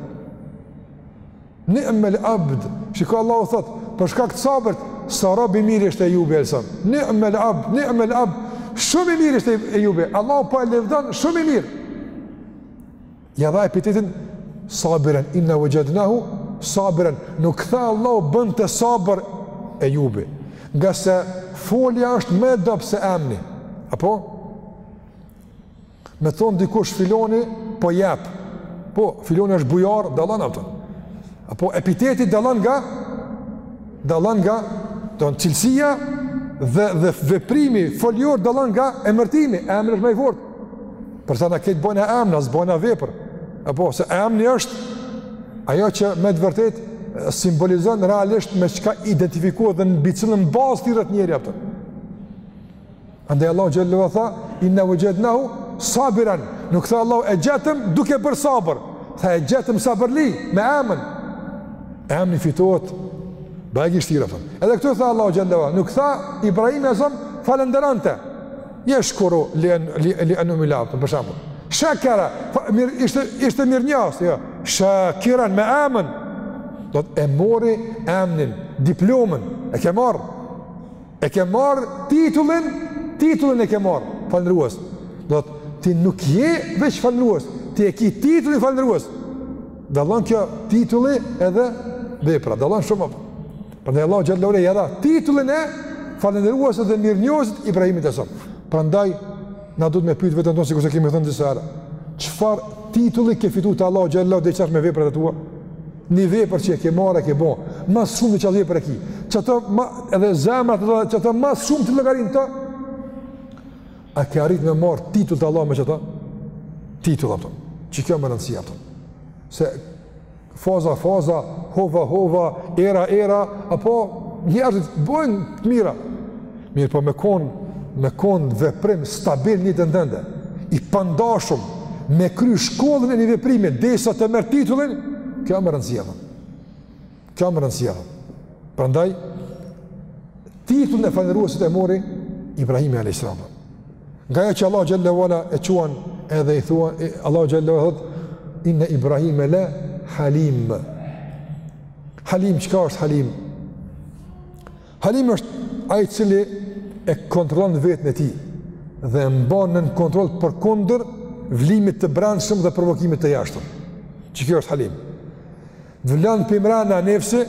Ni'mel abd, shiko Allahu thot, për shkak të sabrit, sa rob i mirë ishte Ejubi alejhi selam. Ni'mel abd, ni'mel abd, shumë i mirë ishte Ejubi, Allahu po e lëvdon shumë i mirë. Ia dha epitetin sabiran, inna wajadnahu sabiran. Nuk tha Allahu bënte sabër Ejubi, ngase folja është më e dobët se emri. Apo? Me thënë dikush filani po jep, po filani është bujar, dallon apo. Apo epiteti dallon nga, dallon nga, do thotë cilësia dhe, dhe veprimi foljor dallon nga emërtimi, emri është ma i fortë. Për ta na e ket bojn emën, a s'bojn vepër. Apo, se emni është ajo që me të vërtetë simbolizon realisht me çka identifikohet dhe mbi cilën bazë thirret njeri apo. Andaj Allahu xhallahu tha inna wajadnahu sabiran. Nuk tha Allahu e gjetëm duke bërë sabër. Tha e gjetëm sabërli me emën. Emni fitohet bajagi shtirë. Edhe këtu tha Allahu xhallahu. Nuk tha Ibrahimi alejhi selam falënderonte. jeshkuru li en'umilah për shembull. Shakara, mir, ishte ishte mirënjohës, jo. Shakiran me emën. Do thotë e mori emnin, diplomën, e ke marrë. E ke marrë titullin, titullin e ke marrë, falënderues. Do thotë ti nuk je veç falënderues, ti e ki titullin falënderues. Dallon kjo titulli edhe vepra, dallon shumë. Prandaj Allahu xhallahu ia dha titullin e falënderuesit dhe mirënjohësit Ibrahimit alejhi selam. Prandaj na duhet me pyet veten tonë sikurse kemi thënë disa herë. Çfarë titulli ke fitu te Allahu xhallahu deri tash me veprat e tua? Një vepër që e ke marrë e ke bën, më shumë se çfarë vepër e ke. Qato edhe zemra të thotë qato më shumë t'i llogarin këto. A ke arrit me marr titull te Allahu me qato? Titull, a kupton. Qikjo me rëndësi, a kupton. Se faza faza, hova hova, era era, apo njerëzit bojnë të mira. Mirëpo me konë, me konë veprim stabil në jetën tënde, i pandashum, me kry shkollën e një veprimi, derisa të merr titullin, kjo me rëndësi vëlla. Kjo me rëndësi vëlla. Prandaj, titullin e falënderuesit e mori, Ibrahimi a.s. Nga ajo që Allahu xhele ve ala e quan edhe i thua, Allahu xhele ve ala thot, inne Ibrahime le halim. Halim, çka është halim? Halim. Halim është ai i cili e kontrollon veten e tij dhe e mban nën kontroll përkundër vlimit të brendshëm dhe provokimit të jashtëm. Qikjo është Halim. Vlon prej mrena nefsi,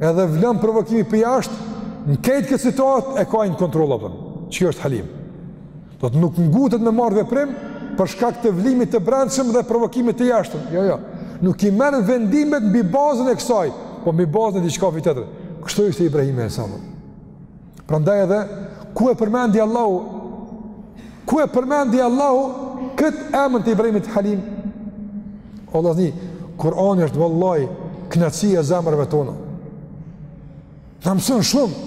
edhe vlon provokimi prej jashtë, në krejt këtë situatë e ka nën kontroll, a kupton. Qikjo është Halim. Do të nuk ngutet me marrë veprim për shkak të vlimit të brendshëm dhe provokimit të jashtëm. Jo, jo. Nuk i merr vendimet mbi bazën e kësaj, po mbi bazën e diçkafit tjetër. Kështu ishte Ibrahimi alejhi selam. Prandaj edhe ku e përmendi Allahu? Ku e përmendi Allahu kët emër të Ibrahimit Halim? O vllazni, Kur'ani është vallahi kënaqësia e zemrave tona. Na mëson shumë.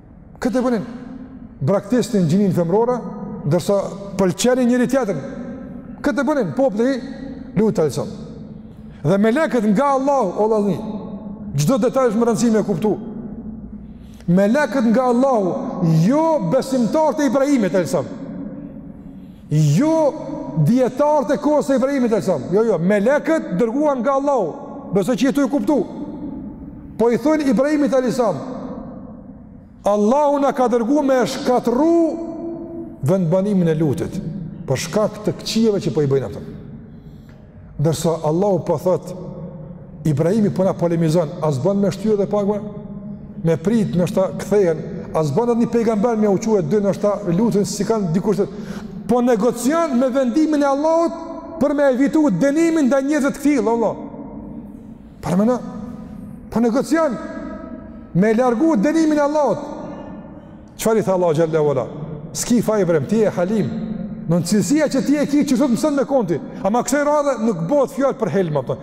Këtë e bënin braktisnin gjinin femrore, ndërsa pëlqenin njëri-tjetrin. Këtë e bënin populli i Lutit alejhi selam. Dhe melekët nga Allahu, o vllazni, çdo detaj është me rëndësi me e kuptu. Melekët nga Allahu, jo besimtarët e Ibrahimit alejhi selam. Jo dijetarët e kohës së Ibrahimit alayhis salam. Jo, jo, melekët e dërguar nga Allahu. Besoj që je tu e kuptu. Po i thonë Ibrahimit alayhis salam. Allahu na ka dërguar me shkatërru vendbanimin e Lutit për shkak të këqijeve që po i bëjnë, a kupton. Ndërsa Allahu po thot Ibrahimi po na polemizon, a s'bën me shty edhe pak? Me prit, noshta kthehen, a s'bën edhe një pejgamber me u çu e dy, noshta luten, si kanë dikush të... Po negocion me vendimin e Allahut për me evitu dënimin ndaj njerëzit këtillë. O vlla, paramendo, po negocion me largu dënimin e Allahut. Çfarë i tha Allahu xhele ve ala? S'ki faj Ibrahim, ti je halim. Në cilësia që ti e ki, qështu të mëson me kon ti. Ama kësaj radhe nuk bëhet fjalë për hilm, a kupton.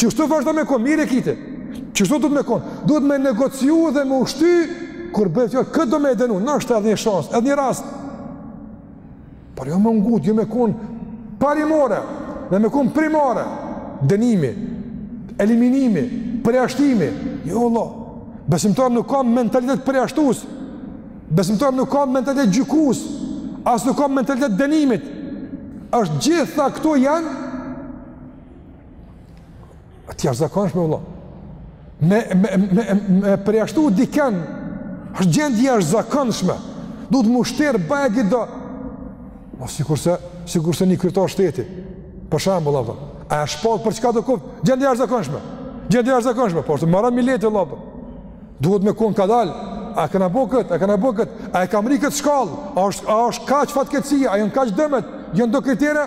Qështu vazhdo me kon, mirë e ki ti. Qështu duhet me kon. Duhet me negociu dhe me u shty kur bëhet fjalë kë do me dënu. Noshta edhe një shans, edhe një rast. Por jo me u ngut, jo me kon parimore, dhe me kon primare, dënimi, eliminimi, përjashtimi, jo vlla, besimtar nuk ka mentalitet përjashtus, besimtar nuk ka mentalitet gjykus, as nuk ka mentalitet dënimit, është gjitha këto janë, Të jashtëzakonshme, vlla. Me, me, me, me përjashtu diken, është gjendje e jashtëzakonshme. Duhet m'u shterë bajagi do. O, sikurse, sikurse një kryetar shteti. Për shembull, apo. A e shpall për çkado kupë? Gjendje jashtëzakonshme. Gjendje jashtëzakonshme. Po, shtu maron mileti, vlla, apo. Duhet me kon kadal, a kena bo kët, a kena bo kët, a e ka mrri kët shkallë, a është a është kaq fatkeqësia, a janë kaq dëmet, janë do kritere,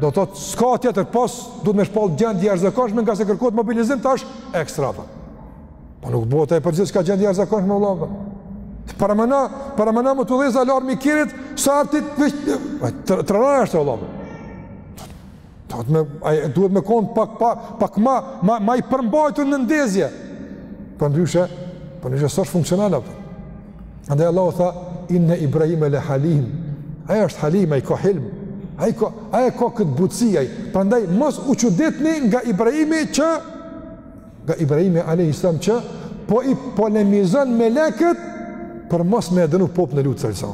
do të thotë s'ka tjetër pos, duhet me shpall gjendje jashtëzakonshme ngase kërkohet mobilizim tash ekstra. Po, po nuk bëhet ajo për gjithçka gjendje jashtëzakonshme vëllai. Të parameno, parameno me t'u dhez alarmi i kerrit, sa artit veç të rrëna është vëllai. Duhet me, duhet me konë pak, pak, pak ma, ma, ma i përmbajtur në ndezje. Përndryshe, përndryshe s'është funksional, apo. Prandaj Allahu tha, inne Ibrahime le halim. Ai është halim, ai ka hilm. Ai e ka, ai e ka këtë butësi ai. Prandaj, mos u çuditni nga Ibrahimi që, nga Ibrahimi a.s. që, po i polemizon melekët, për mos me e dënu popullin e Lutit a.s.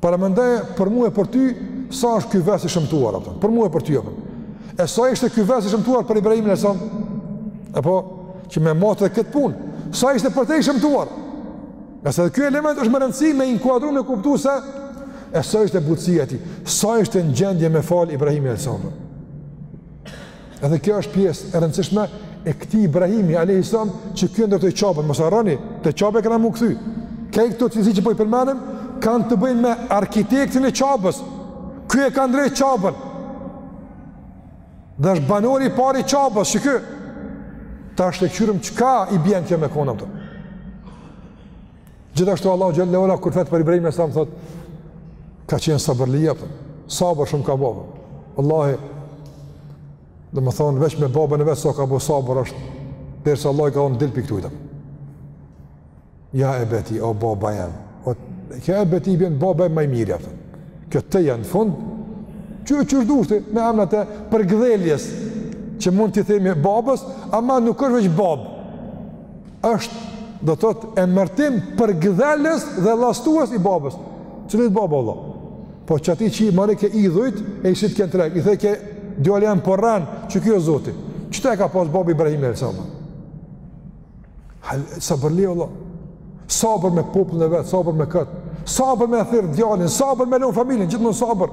Paramendoje për mua e për ty, sa është ky ves i shëmtuar apo? Për mua e për ty apo? E sa ishte ky ves i shëmtuar për Ibrahimin a.s.? Apo që me mat edhe kët punë, sa ishte për të i shëmtuar? Nëse ky element është me rëndësi me inkuadru me kuptu se e sa ishte butësia e tij, sa ishte në gjendje me fal Ibrahimi a.s. Edhe kjo është pjesë e rëndësishme e këtij Ibrahimi alayhi salam që ky e ndërtoi Qabën, mos harroni, te Qabja kena m'u kthy. Krejt këto cilësi që po i përmendim kanë të bëjnë me arkitektin e Qabës. Ky e ka ndreq Qabën. Dhe është banori i parë i Qabës, që ky tash e kqyrim çka i bjen kjo me konë, apo. Gjithashtu Allahu xhele ue ala kur flet për Ibrahimin a.s. thot ka qenë sabërlia, po. Sabër shumë ka bërë. Wallahi domethonë veç me babën e vet sa ka bërë sabër është derisa Allah i ka dhënë dil pikë tujta. Ja ebeti o baba jem. O ja ebeti i bjen baba ma i mirë, apo. Kjo t-ja në fund. Që, që është me emnat e përkëdheljes që mund t'i themi babës, ama nuk është veç babë. është, do të thotë, emërtim përgdhelës dhe llastues i babës. Cilit baba Allah? Po qatij që i marrke idhujt, e i shitke në treg, i thojke djali jem po rren, që kjo zoti. Qëta e ka pas babë Ibrahimi alayhis salam. Sabërli, Allah. Sabër me popullin e vet, sabër me këtë. Sabër me therr djalin, sabër me lënë familjen, gjithmonë sabër.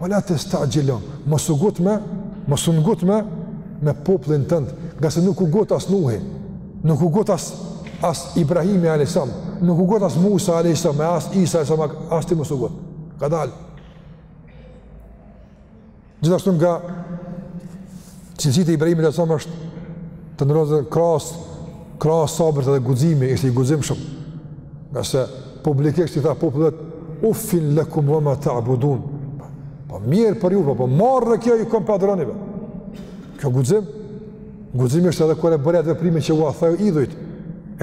Wala testa'jilhum, mos u gut me, mos u ngut me me popullin tënd, ngase nuk u gut as Nuhi, nuk u gut as as Ibrahimi alayhis salam, nuk u gut as Musa alayhis salam, as Isa alayhis salam, as ti mos u gut. Kadal. Gjithashtu nga Cilësitë e Ibrahimit alayhis salam është të nderuar vëllezër krahas, krahas sabrit edhe guximi, ishte i guximshëm. Ngase publikisht i tha popullit, uffin lekum ve ma ta'budun. Po mjerë për ju, po, po marre në kjo i kom padronive. Kjo guxim, guxim ishte edhe kur e bëri atë veprimin që ua theu idhujt.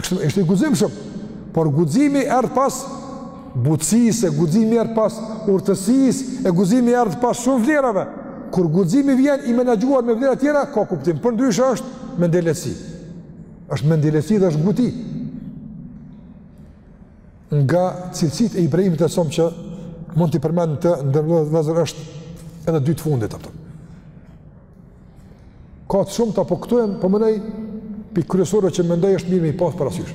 Ishte i guximshëm, por guximi erdh pas butësisë, e guximi erdh pas urtësisë, e guximi erdh pas shumë vlerave. Kur guximi vjen i menaxhuar me vlera tjera, ka kuptim. Përndryshe është mendjelehtësi. Është mendjelehtësi dhe është guti. Nga cilësitë e Ibrahimit alayhis salam që mund t'i përmendim të nderuar vëllezër është edhe dy të fundit. Apëtëm. Ka të shumë të apo këtu e më përmënej po për kryesore që mendoj është mirë me i pasë parasysh.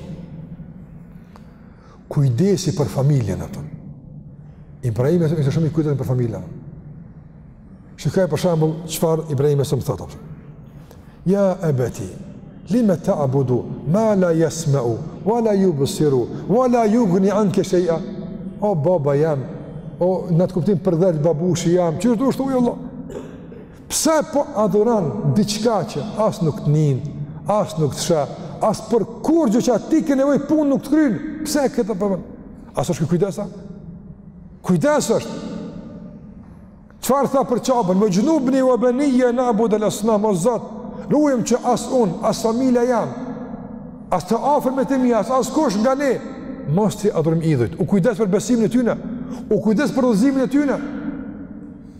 Kujdesi për familjen e tij. Ibrahimi ishte shumë i kujdesshëm për familjen. Shikoje për shembull, çfarë Ibrahimi alayhis salam thotë. Ja ebeti, lime ta'budu, ma la jesmeu, wa la jubsiru, wa la jugni anke shej'a. O baba jem, o në atë kuptim përgdhelës babushi jem, që është do është ujë Allah. Pse po adhuron diçka që as nuk të nin, as nuk të sheh, as për kurgjë që ti ke nevojë punë nuk të kryen? Pse këtë po e bën? A s'është kujdes a? Kujdes është. Çfarë tha për Qabën? Wajnubni wa baniya an na'bud al-asnam o Zot. Ruajëm që as un, as familja jem, as të afërmit e mi, as askush nga ne mos t'i adhurojmë idhujt. U kujdes për besimin e tyne. U kujdes për udhëzimin e tyne.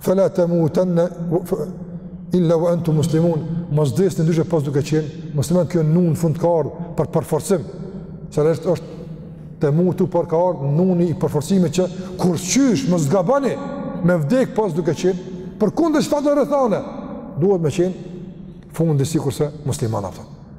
Fela temutunne illa ve entum muslimun, mos desni ndryshe pos duke qenë, musliman ky nun në fund ka ardhë për përforcim, se në është është temutu por ka ardhë nuni i përforcimit që kurqysh mos gaboni me vdek pos duke qenë, përkundër çfarëdo rrethane, duhet me qenë fundi sikurse musliman aftën.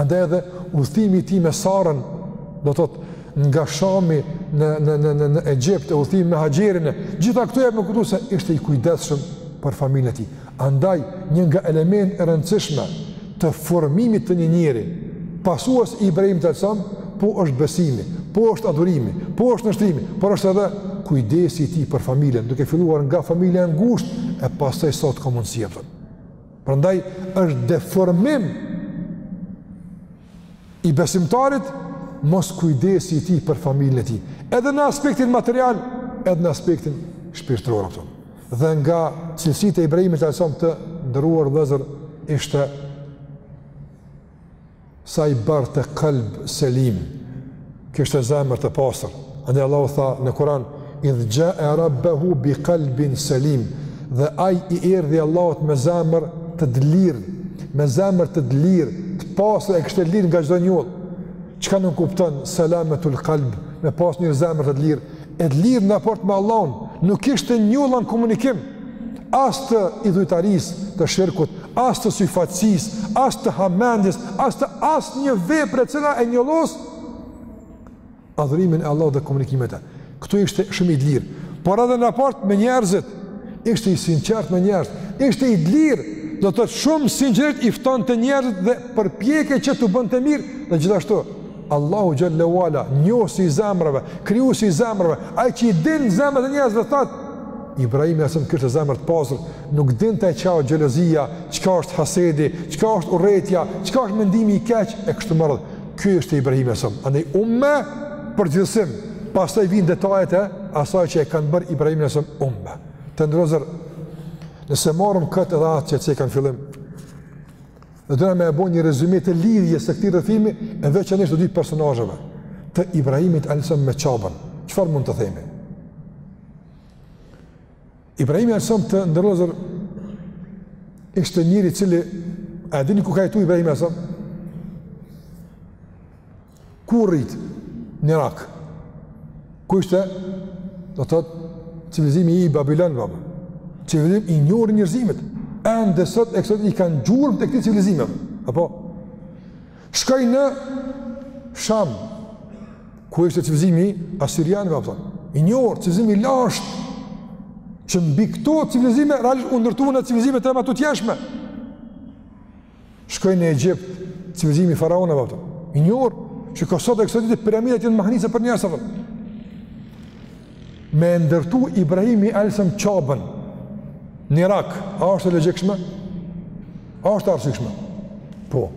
Andaj edhe udhëtimi i tij me Sarën, do të thotë nga Shami në në në në në Egjipt, udhëtimi me Haxherin, gjitha këto janë me kuptu se ishte i kujdesshëm për familjen e tij. Andaj një nga elementet e rëndësishme të formimit të një njeri pasues i Ibrahimit alejhi selam po është besimi, po është adhurimi, po është nënshtrimi, por është edhe kujdesi i tij për familjen, duke filluar nga familja e ngushtë e pastaj sa të ka mundësi Prandaj është deformim i besimtarit moskujdesi i tij për familjen e tij, edhe në aspektin material, edhe në aspektin shpirtëror apo. Dhe nga cilësitë e Ibrahimit alejhi selam të nderuar vëllezër ishte se i barte kalb selim, kishte zemër të pastër. Andaj Allahu tha në Kuran, idh xhae rabbehu bi kalbin selim, dhe ai i erdhi Allahut me zemër të dlirë, me zemër të dlirë, të pastër e kishte të dlirë nga çdo njollë, çka nënkupton selametul kalb, me pasë një zemër të dlirë, e dlirë në raport me Allahun, nuk kishte njolla n'komunikim, as të idhujtarisë të shirkut, as të syfaqësisë, as të hamendjes, as të asnjë vepre e cila e njollos, adhurimin e Allahut dhe komunikimin me të. Këtu ishte shumë i dlirë, por edhe në raport me njerëzit, ishte i sinqertë me njerëzit, ishte i dlirë, do të thotë shumë sinqerisht i ftonte njerëzit dhe përpiqej që t'u bënte mirë dhe gjithashtu. Allahu xhel-le ue ala, njohësi i zemrave, krijuesi i zemrave, ai që i din zemrat e njerëzve tha, Ibrahimi alejhi selam kishte zemër të pastër, nuk dinte çka o xhelozia, çka është hasedi, çka është urrejtja, çka është mendimi i keq e kështu me radhë. Ky ishte Ibrahimi alejhi selam. Andaj umme përgjithësim, pastaj vijnë detajet e asaj që e kanë bërë Ibrahimin alejhi selam umme. Të nderuar vëllezër, nëse marrim këtë edhe atë që e cekëm në fillim, Dhe dojna me e bo një rezyme të lidhjes së këtij rrethimi e veçanisht të dy personazheve të Ibrahimit alejhi selam me Qabën. Çfarë mund të themi? Ibrahimi alejhi selam të nderuar vëllezër ishte njeri i cili, a e dini ku ka jetu Ibrahimi Alison? Ku u rrit? Në Irak. Ku ishte? Do të thotë civilizimi i babilonëve. Civilizim i njohur i njerëzimit. Ende sot e kësaj dite kanë gjurmët e këtij civilizimit. Apo? Shkoi në Sham, ku ishte civilizimi i asirianëve. I njohur, civilizimi i lashtë, që mbi këto civilizime, realisht u ndërtuan civilizimet e mëtutjeshme. Shkoj në Egjipt, civilizimi i faraonëve, a kupton. I njohur që ka sot e kësaj dite piramidat janë mahnitse për njerëz, a kupton. Me ndërtu Ibrahimi alejselam Qaben në Irak, a është e logjikshme? A është e arsyeshme? Po.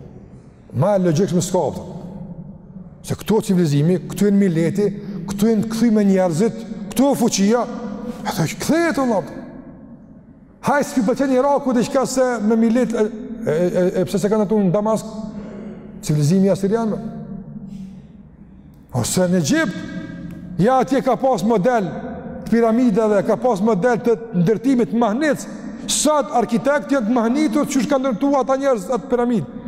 Ma e logjikshme s'ka, a kupton. Se këtu civilizimi, këtu janë mileti, këtu janë kthyme njerëzit, këtu fuqia, ato që kthehet, a kupton. Hajt s'po i pëlqen Iraku diçka se me milet, e, e, e, e pse s'e ka ndërtu në Damask, civilizimi i asirianëve, ose në Egjipt, ja atje ka pas model të piramidave, ka pas model të ndërtimit mahnitës, sot arkitektët janë të mahnitur qysh ka ndërtu ata njerëz atë piramidë,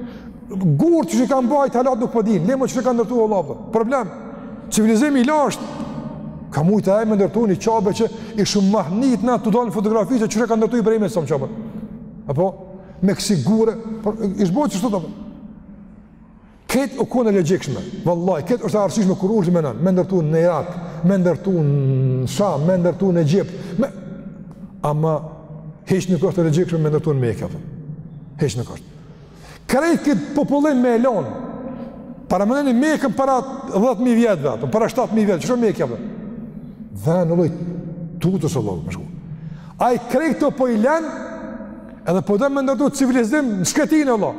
Gurët qysh i kanë bajt, hala nuk po e dinë, po le ma qysh i kanë ndërtu, vlla, a kupton. Problem, civilizimi i lashtë, ka mujtë me e ndërtu një Qabe që ishim mahnit na tu dalë në fotografi që që që kanë ndërtu i brejme sëmë qabe. Apo, me kësi gurë, por, ish bo qashtu, a kupton. Kjo u kon e logjikshme, vëlla, kjo është e arsyeshme kur ulesh me menu, me ndërtu në Irak, me ndërtu në Sham, me ndërtu në Egjipt, me... Ama, hiç nuk është e logjikshme me ndërtu në Mekë, hiç nuk është. Krejt këtë popull me e lon, paramendoni Mekën para 10.000 vjetëve, para 7.000 vjetëve, qysh u Meka, a kupton? Dhe vlla, tutesh o vlla, me shku. Ai krejt këto po i len, edhe po don me ndërtu civilizim në shkretinë o vlla.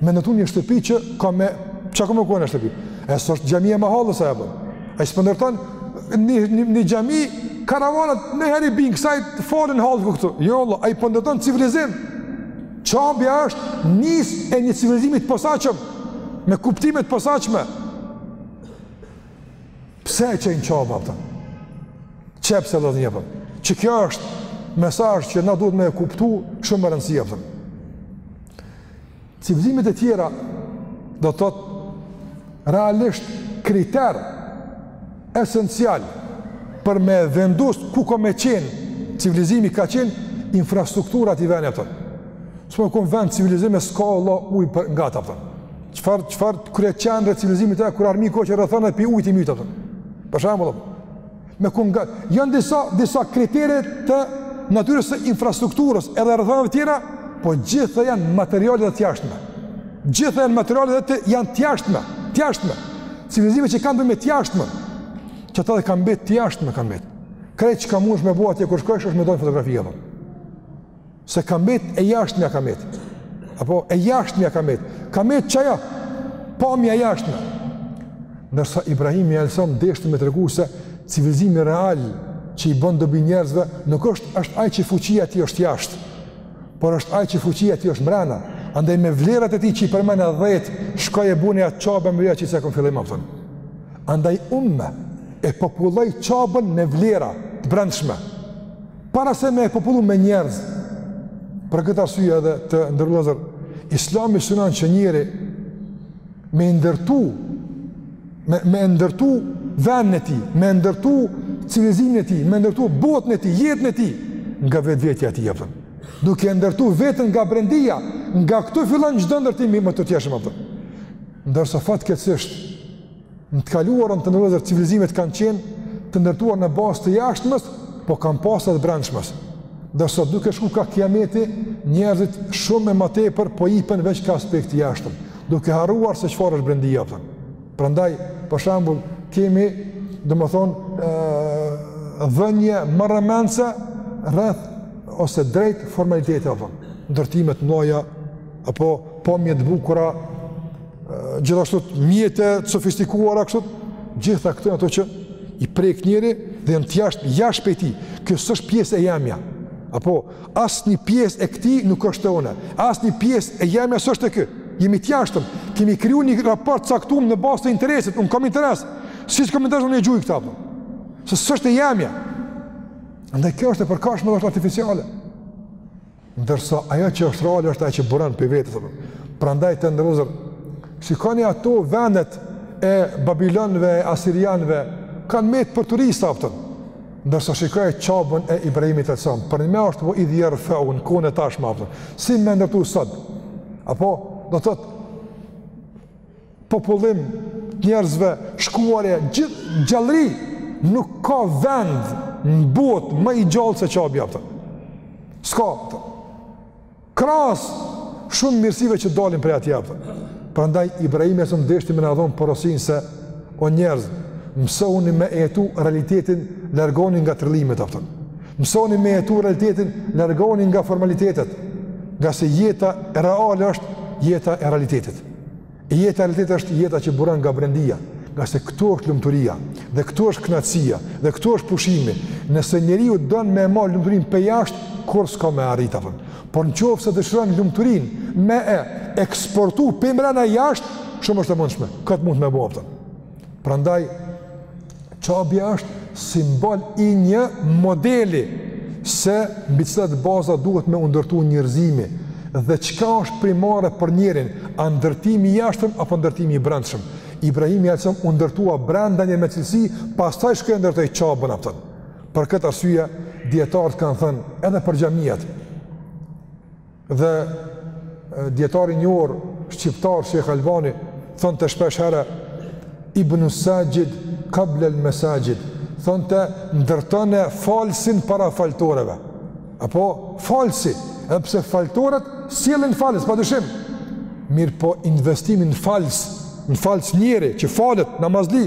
Me ndërtu një shtëpi që ka me, që ka me kon shtëpi? E s'është xhami e mahallës, a kupton. Ai s'po ndërton, një, një, një xhami, karavanat, nëherë bijnë kësajt, falen hallku këtu. Jo, vlla, ai po ndërton po civilizim, Qabja është nisje e një civilizimi të posaçëm me kuptime të posaçme. Pse e çon Qaben, a kupton? Qe pse, a kupton. Që kjo është mesazh që na duhet me e kuptu shumë me rëndësi, a kupton. Civilizimet e tjera do të thotë realisht kriter esencial për me vendos ku ka me qenë civilizimi ka qenë infrastruktura e atij veni, a kupton. S'mun me kon vend civilizimi, s'ka vlla ujë përngat, a kupton. Çfarë, çfarë kryeqendre civilizimi ti je kur armiku që rrethon dhe pi ujit i mytë, a kupton. Për shembull, a kupton. Me kon ngat. Janë disa, disa kritere të natyrës së infrastrukturës edhe rrethanave tjera, po gjitha janë materiale dhe të jashtme. Gjitha janë materiale dhe janë të jashtme. Të jashtme. Civilizime që kanë bë me të jashtme. Qata dhe kanë mbet të jashtme, kanë mbet. Krejt çka mundesh me bo atje kur shkojsh është me dal në fotografi edhe. Se ka met e jashtmja ka met. Apo e jashtmja ka met. Ka met veç ajo, pamja e jashtme. Nërsa Ibrahimi alejhi selam deshti me tregu se civilizimi real që i bon dobi njerëzve, nuk është, është ai që fuqia e tij është jashtë, por është ai që fuqia e tij është mrena. Andaj me vlerat e tij që i përmena dhjetë, shkoi e boni atë Qabe me vlera që i cekëm në fillim, a kupton. Andaj umme e populloj Qaben me vlera të brendshme. Para se me e popullu me njerëz, për këtë arsye edhe të nderuar vllezër, islami synon që njeri me ndërtu, me, me ndërtu venin e tij, me ndërtu civilizimin e tij, me ndërtu botën e tij, jetën e tij, nga vetvetja e tij, a kupton. Duke e ndërtu vetën nga brendia, nga këtu fillon çdo ndërtim i mëtutjeshëm, a kupton. Ndërsa fatkeqësisht, Në të kaluarën të nderuar vllezër civilizimet kanë qenë të ndërtuar në bazë të jashtmes, po kanë pasë edhe të brendshmes. Ndërsa duke shku ka kiameti, njerëzit shumë e ma tepër po ipen veç ka aspekt të jashtëm, duke harruar se çfarë është brendia, a kupton. Prandaj, për shembull, kemi, domethonë, dhënie marramendëse rreth ose drejt formaliteteve, a kupton. Ndërtime të mdhaja, apo pamje të bukura, gjithashtu mjete të sofistikuara kështu, gjitha këto ato që i prek njeri dhe janë të jashtme, jashtë prej tij. Kjo s'është pjesë e jemja. Apo asnjë pjesë e këtij nuk është te unë. Asnjë pjesë e jemja s'është te ky. Jemi të jashtëm. Kemi kriju një raport caktum në bazë të interesit. Unë kam interes. Si s'kam interes unë e gjuj këta apo? Se s'është e jemja. Andaj kjo është e përkohshme dhe është artificiale. Ndërsa ajo që është reale është ajo që buron prej vetes. Prandaj të nderuar vllezër, shikoni ato vendet e Babilonve, e Asirianve, kanë met për turista, a kupton. Ndërsa shikoje Qaben e Ibrahimit alejhi selam, për një me është ve idh jerfeu, në kohën e tashme, a kupton. Si me ndërtu sot? Apo, do të thotë popullim të njerëzve, shkuarje, gjithë gjallëri, nuk ka vend në botë më i gjallë se Qabja, a kupton. S'ka, a kupton. Krahas shumë mirësive që dalin prej atje, a kupton. Prandaj, Ibrahimi alejhi selam deshti me na dhonë porosinë se o njerëz, mësohuni me jetu realitetin, largoni nga trillimet, a kupton. Mësohuni me jetu realitetin, largoni nga formalitetet, ngase jeta reale është jeta e realitetit. Jeta e realitetit është jeta që buron nga brendia, ngase këtu është lumturia, dhe këtu është knaqësia, dhe këtu është pushimi. Nëse njeriu don me e marr lumturinë prej jashtë, kurrë s'ka me arrit, a kupton. Por në qoftë se dëshiron lumturinë me e eksportu prej mrena jashtë, shumë është e mundshme, këtë mund me bo a kupton. Prandaj, Qabja është simbol i një modeli se mbi cilat baza duhet me u ndërtu njerëzimi dhe çka është primare për njerin, a ndërtimi i jashtëm apo ndërtimi i brendshëm. Ibrahimi alejhi selam u ndërtua brenda një me cilësi, pastaj shkoi ndërtoi Qabën, a kupton. Për këtë arsye, dijetarët kanë thënë edhe për xhamiat. Dhe dijetari i njohur shqiptar Shejh Albani thonte shpesh herë ibnu saxhid kablel mesaxhid thonte ndërtone falësin para faltoreve apo falësi edhe pse faltoret sjellin falës pa dyshim mirëpo investimi në falës në falës njeri që falet namazli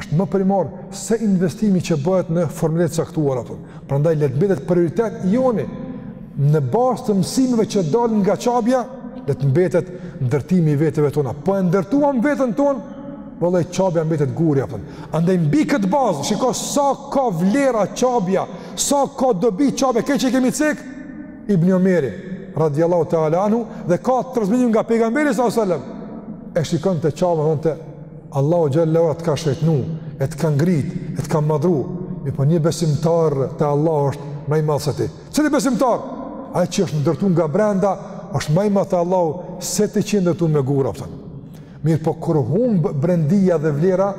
është më primar se investimi që bëhet në formulat e caktuara apo prandaj le të mbetet prioritet joni Në bazë të mësimeve që dalin nga qabja, le të mbetet ndërtimi i veteve tona. Po e ndërtuam veten tonë, vallahi qabja mbetet guri, a kupton. Andaj mbi këtë bazë, shiko sa ka vlera qabja, sa ka dobi qabja, këtë që kemi cek Ibn Omeri radiallahu ta'ala anhu dhe ka transmetim nga pejgamberi salallahu alejhi ve selem e shikonte qabën thonte Allahu xhele të ka shejtnu e të ka ngrit e të ka madhru mirëpo një besimtar te Allahu është më i madh se ti. Cili besimtar? Ai që është ndërtuar nga brenda, është më i madh te Allahu se ti që je ndërtu me gurë, a kupton. Mirëpo kur humb brendia dhe vlera,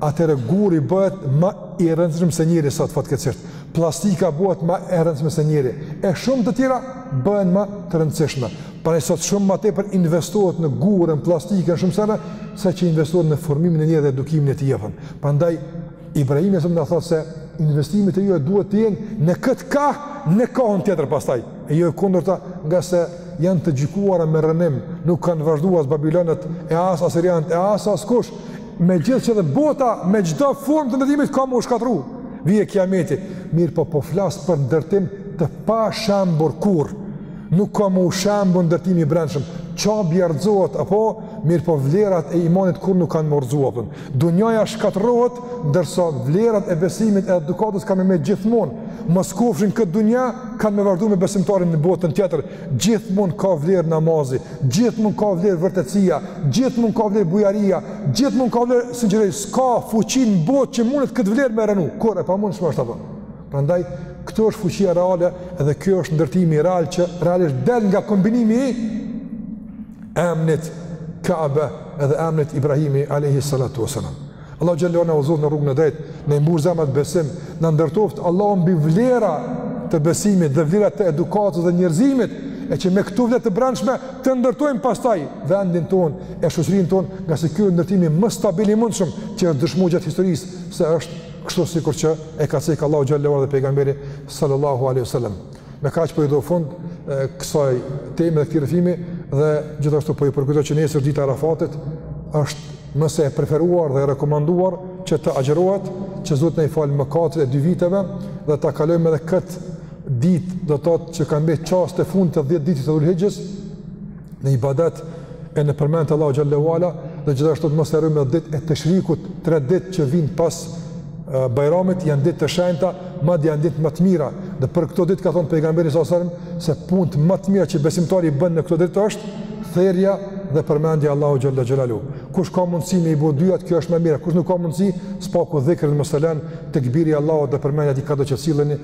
atëherë guri bëhet më i rëndësishëm se njeri sot fatkeqësisht. Plastika bëhet më e rëndësishme se njeri. E shumë të tjera bëhen më të rëndësishme. Pra sot shumë më tepër investohet në gur, në plastikë shumë sa se që investohet në formimin e njeriut dhe edukimin e tij. Prandaj Ibrahimi alejhi selam na thotë se investimet e juaja duhet të jenë në këtë kah, në kohën tjetër pastaj. E jo e kundërta ngase janë të gjykuara me rrënim, nuk kanë vazhdu as Babilonët, e as Asirianët, e as askush, megjithëqë edhe bota, me çdo formë të ndërtimit, ka me u shkatrru, vjen kiameti, mirëpo po flas për ndërtim të pashembur, kurrë nuk ka me u shembur ndërtimi i brendshëm, qabja rrëzohet, apo, mirëpo vlerat e imanit kurrë nuk kanë me u rrëzu, a kupton. Dunjaja shkatërrohet, ndërsa vlerat e besimit e edukatës kanë me mbet gjithmonë. Mos qofshin në këtë dunja, kanë me vazhdu me besimtarin në botën tjetër. Gjithmonë ka vlerë namazi, gjithmonë ka vlerë vërtetësia, gjithmonë ka vlerë bujaria, gjithmonë ka vlerë sinqeriteti. S'ka fuqi në botë që mundet këtë vlerë me rrënu. Kurrë, e pamundshme është apo. Prandaj, këtu është fuqia reale edhe kjo është ndërtimi real që realisht del nga kombinimi i emnit Kabe edhe emnit Ibrahimi alayhi salatu wasalam. Allahu xhallahu na udhëzoftë në rrugën e drejtë, na i mbushtë zemrat besim, na ndërtoftë Allahu mbi vlera të besimit dhe vlera të edukatës dhe njerëzimit, e që me këto vlera të brendshme të ndërtojmë pastaj vendin tonë e shoqërinë tonë, ngase ky ndërtimi më stabil i mundshëm që është dëshmuar gjatë historisë se është kështu sikur që e ka thënë Allahu xhallahu dhe pejgamberi sallallahu alaihi wasallam. Me kaq po i jap fund kësaj teme dhe këtij rrëfimi dhe gjithashtu po ju përkujtoj që nesër dita e Arafatit është më se e preferuar dhe e rekomanduar që të agjërohet, që Zoti të na i falë mëkatet e dy viteve dhe ta kalojmë edhe këtë ditë, do të thotë që kanë mbetë çastet e fundit të 10 ditëve të Dhulhijhes, në ibadet e në përmendje të Allahu xhallahu ala dhe gjithashtu të mos harrojmë ditët e teshrikut, tre ditë që vijnë pas Bajramit janë ditë të shenjta, madje janë ditë më të mira. Dhe për këto ditë ka thënë pejgamberi sa selam se punët më të mira që besimtari bën në këto ditë është therja dhe përmendja e Allahut xhallahu xhelalu. Kush ka mundësi me i bë dyjat, kjo është më e mira. Kush nuk ka mundësi, së paku dhikrin mos ta lanë, tekbiri i Allahut dhe përmendja e tij kudo që silleni,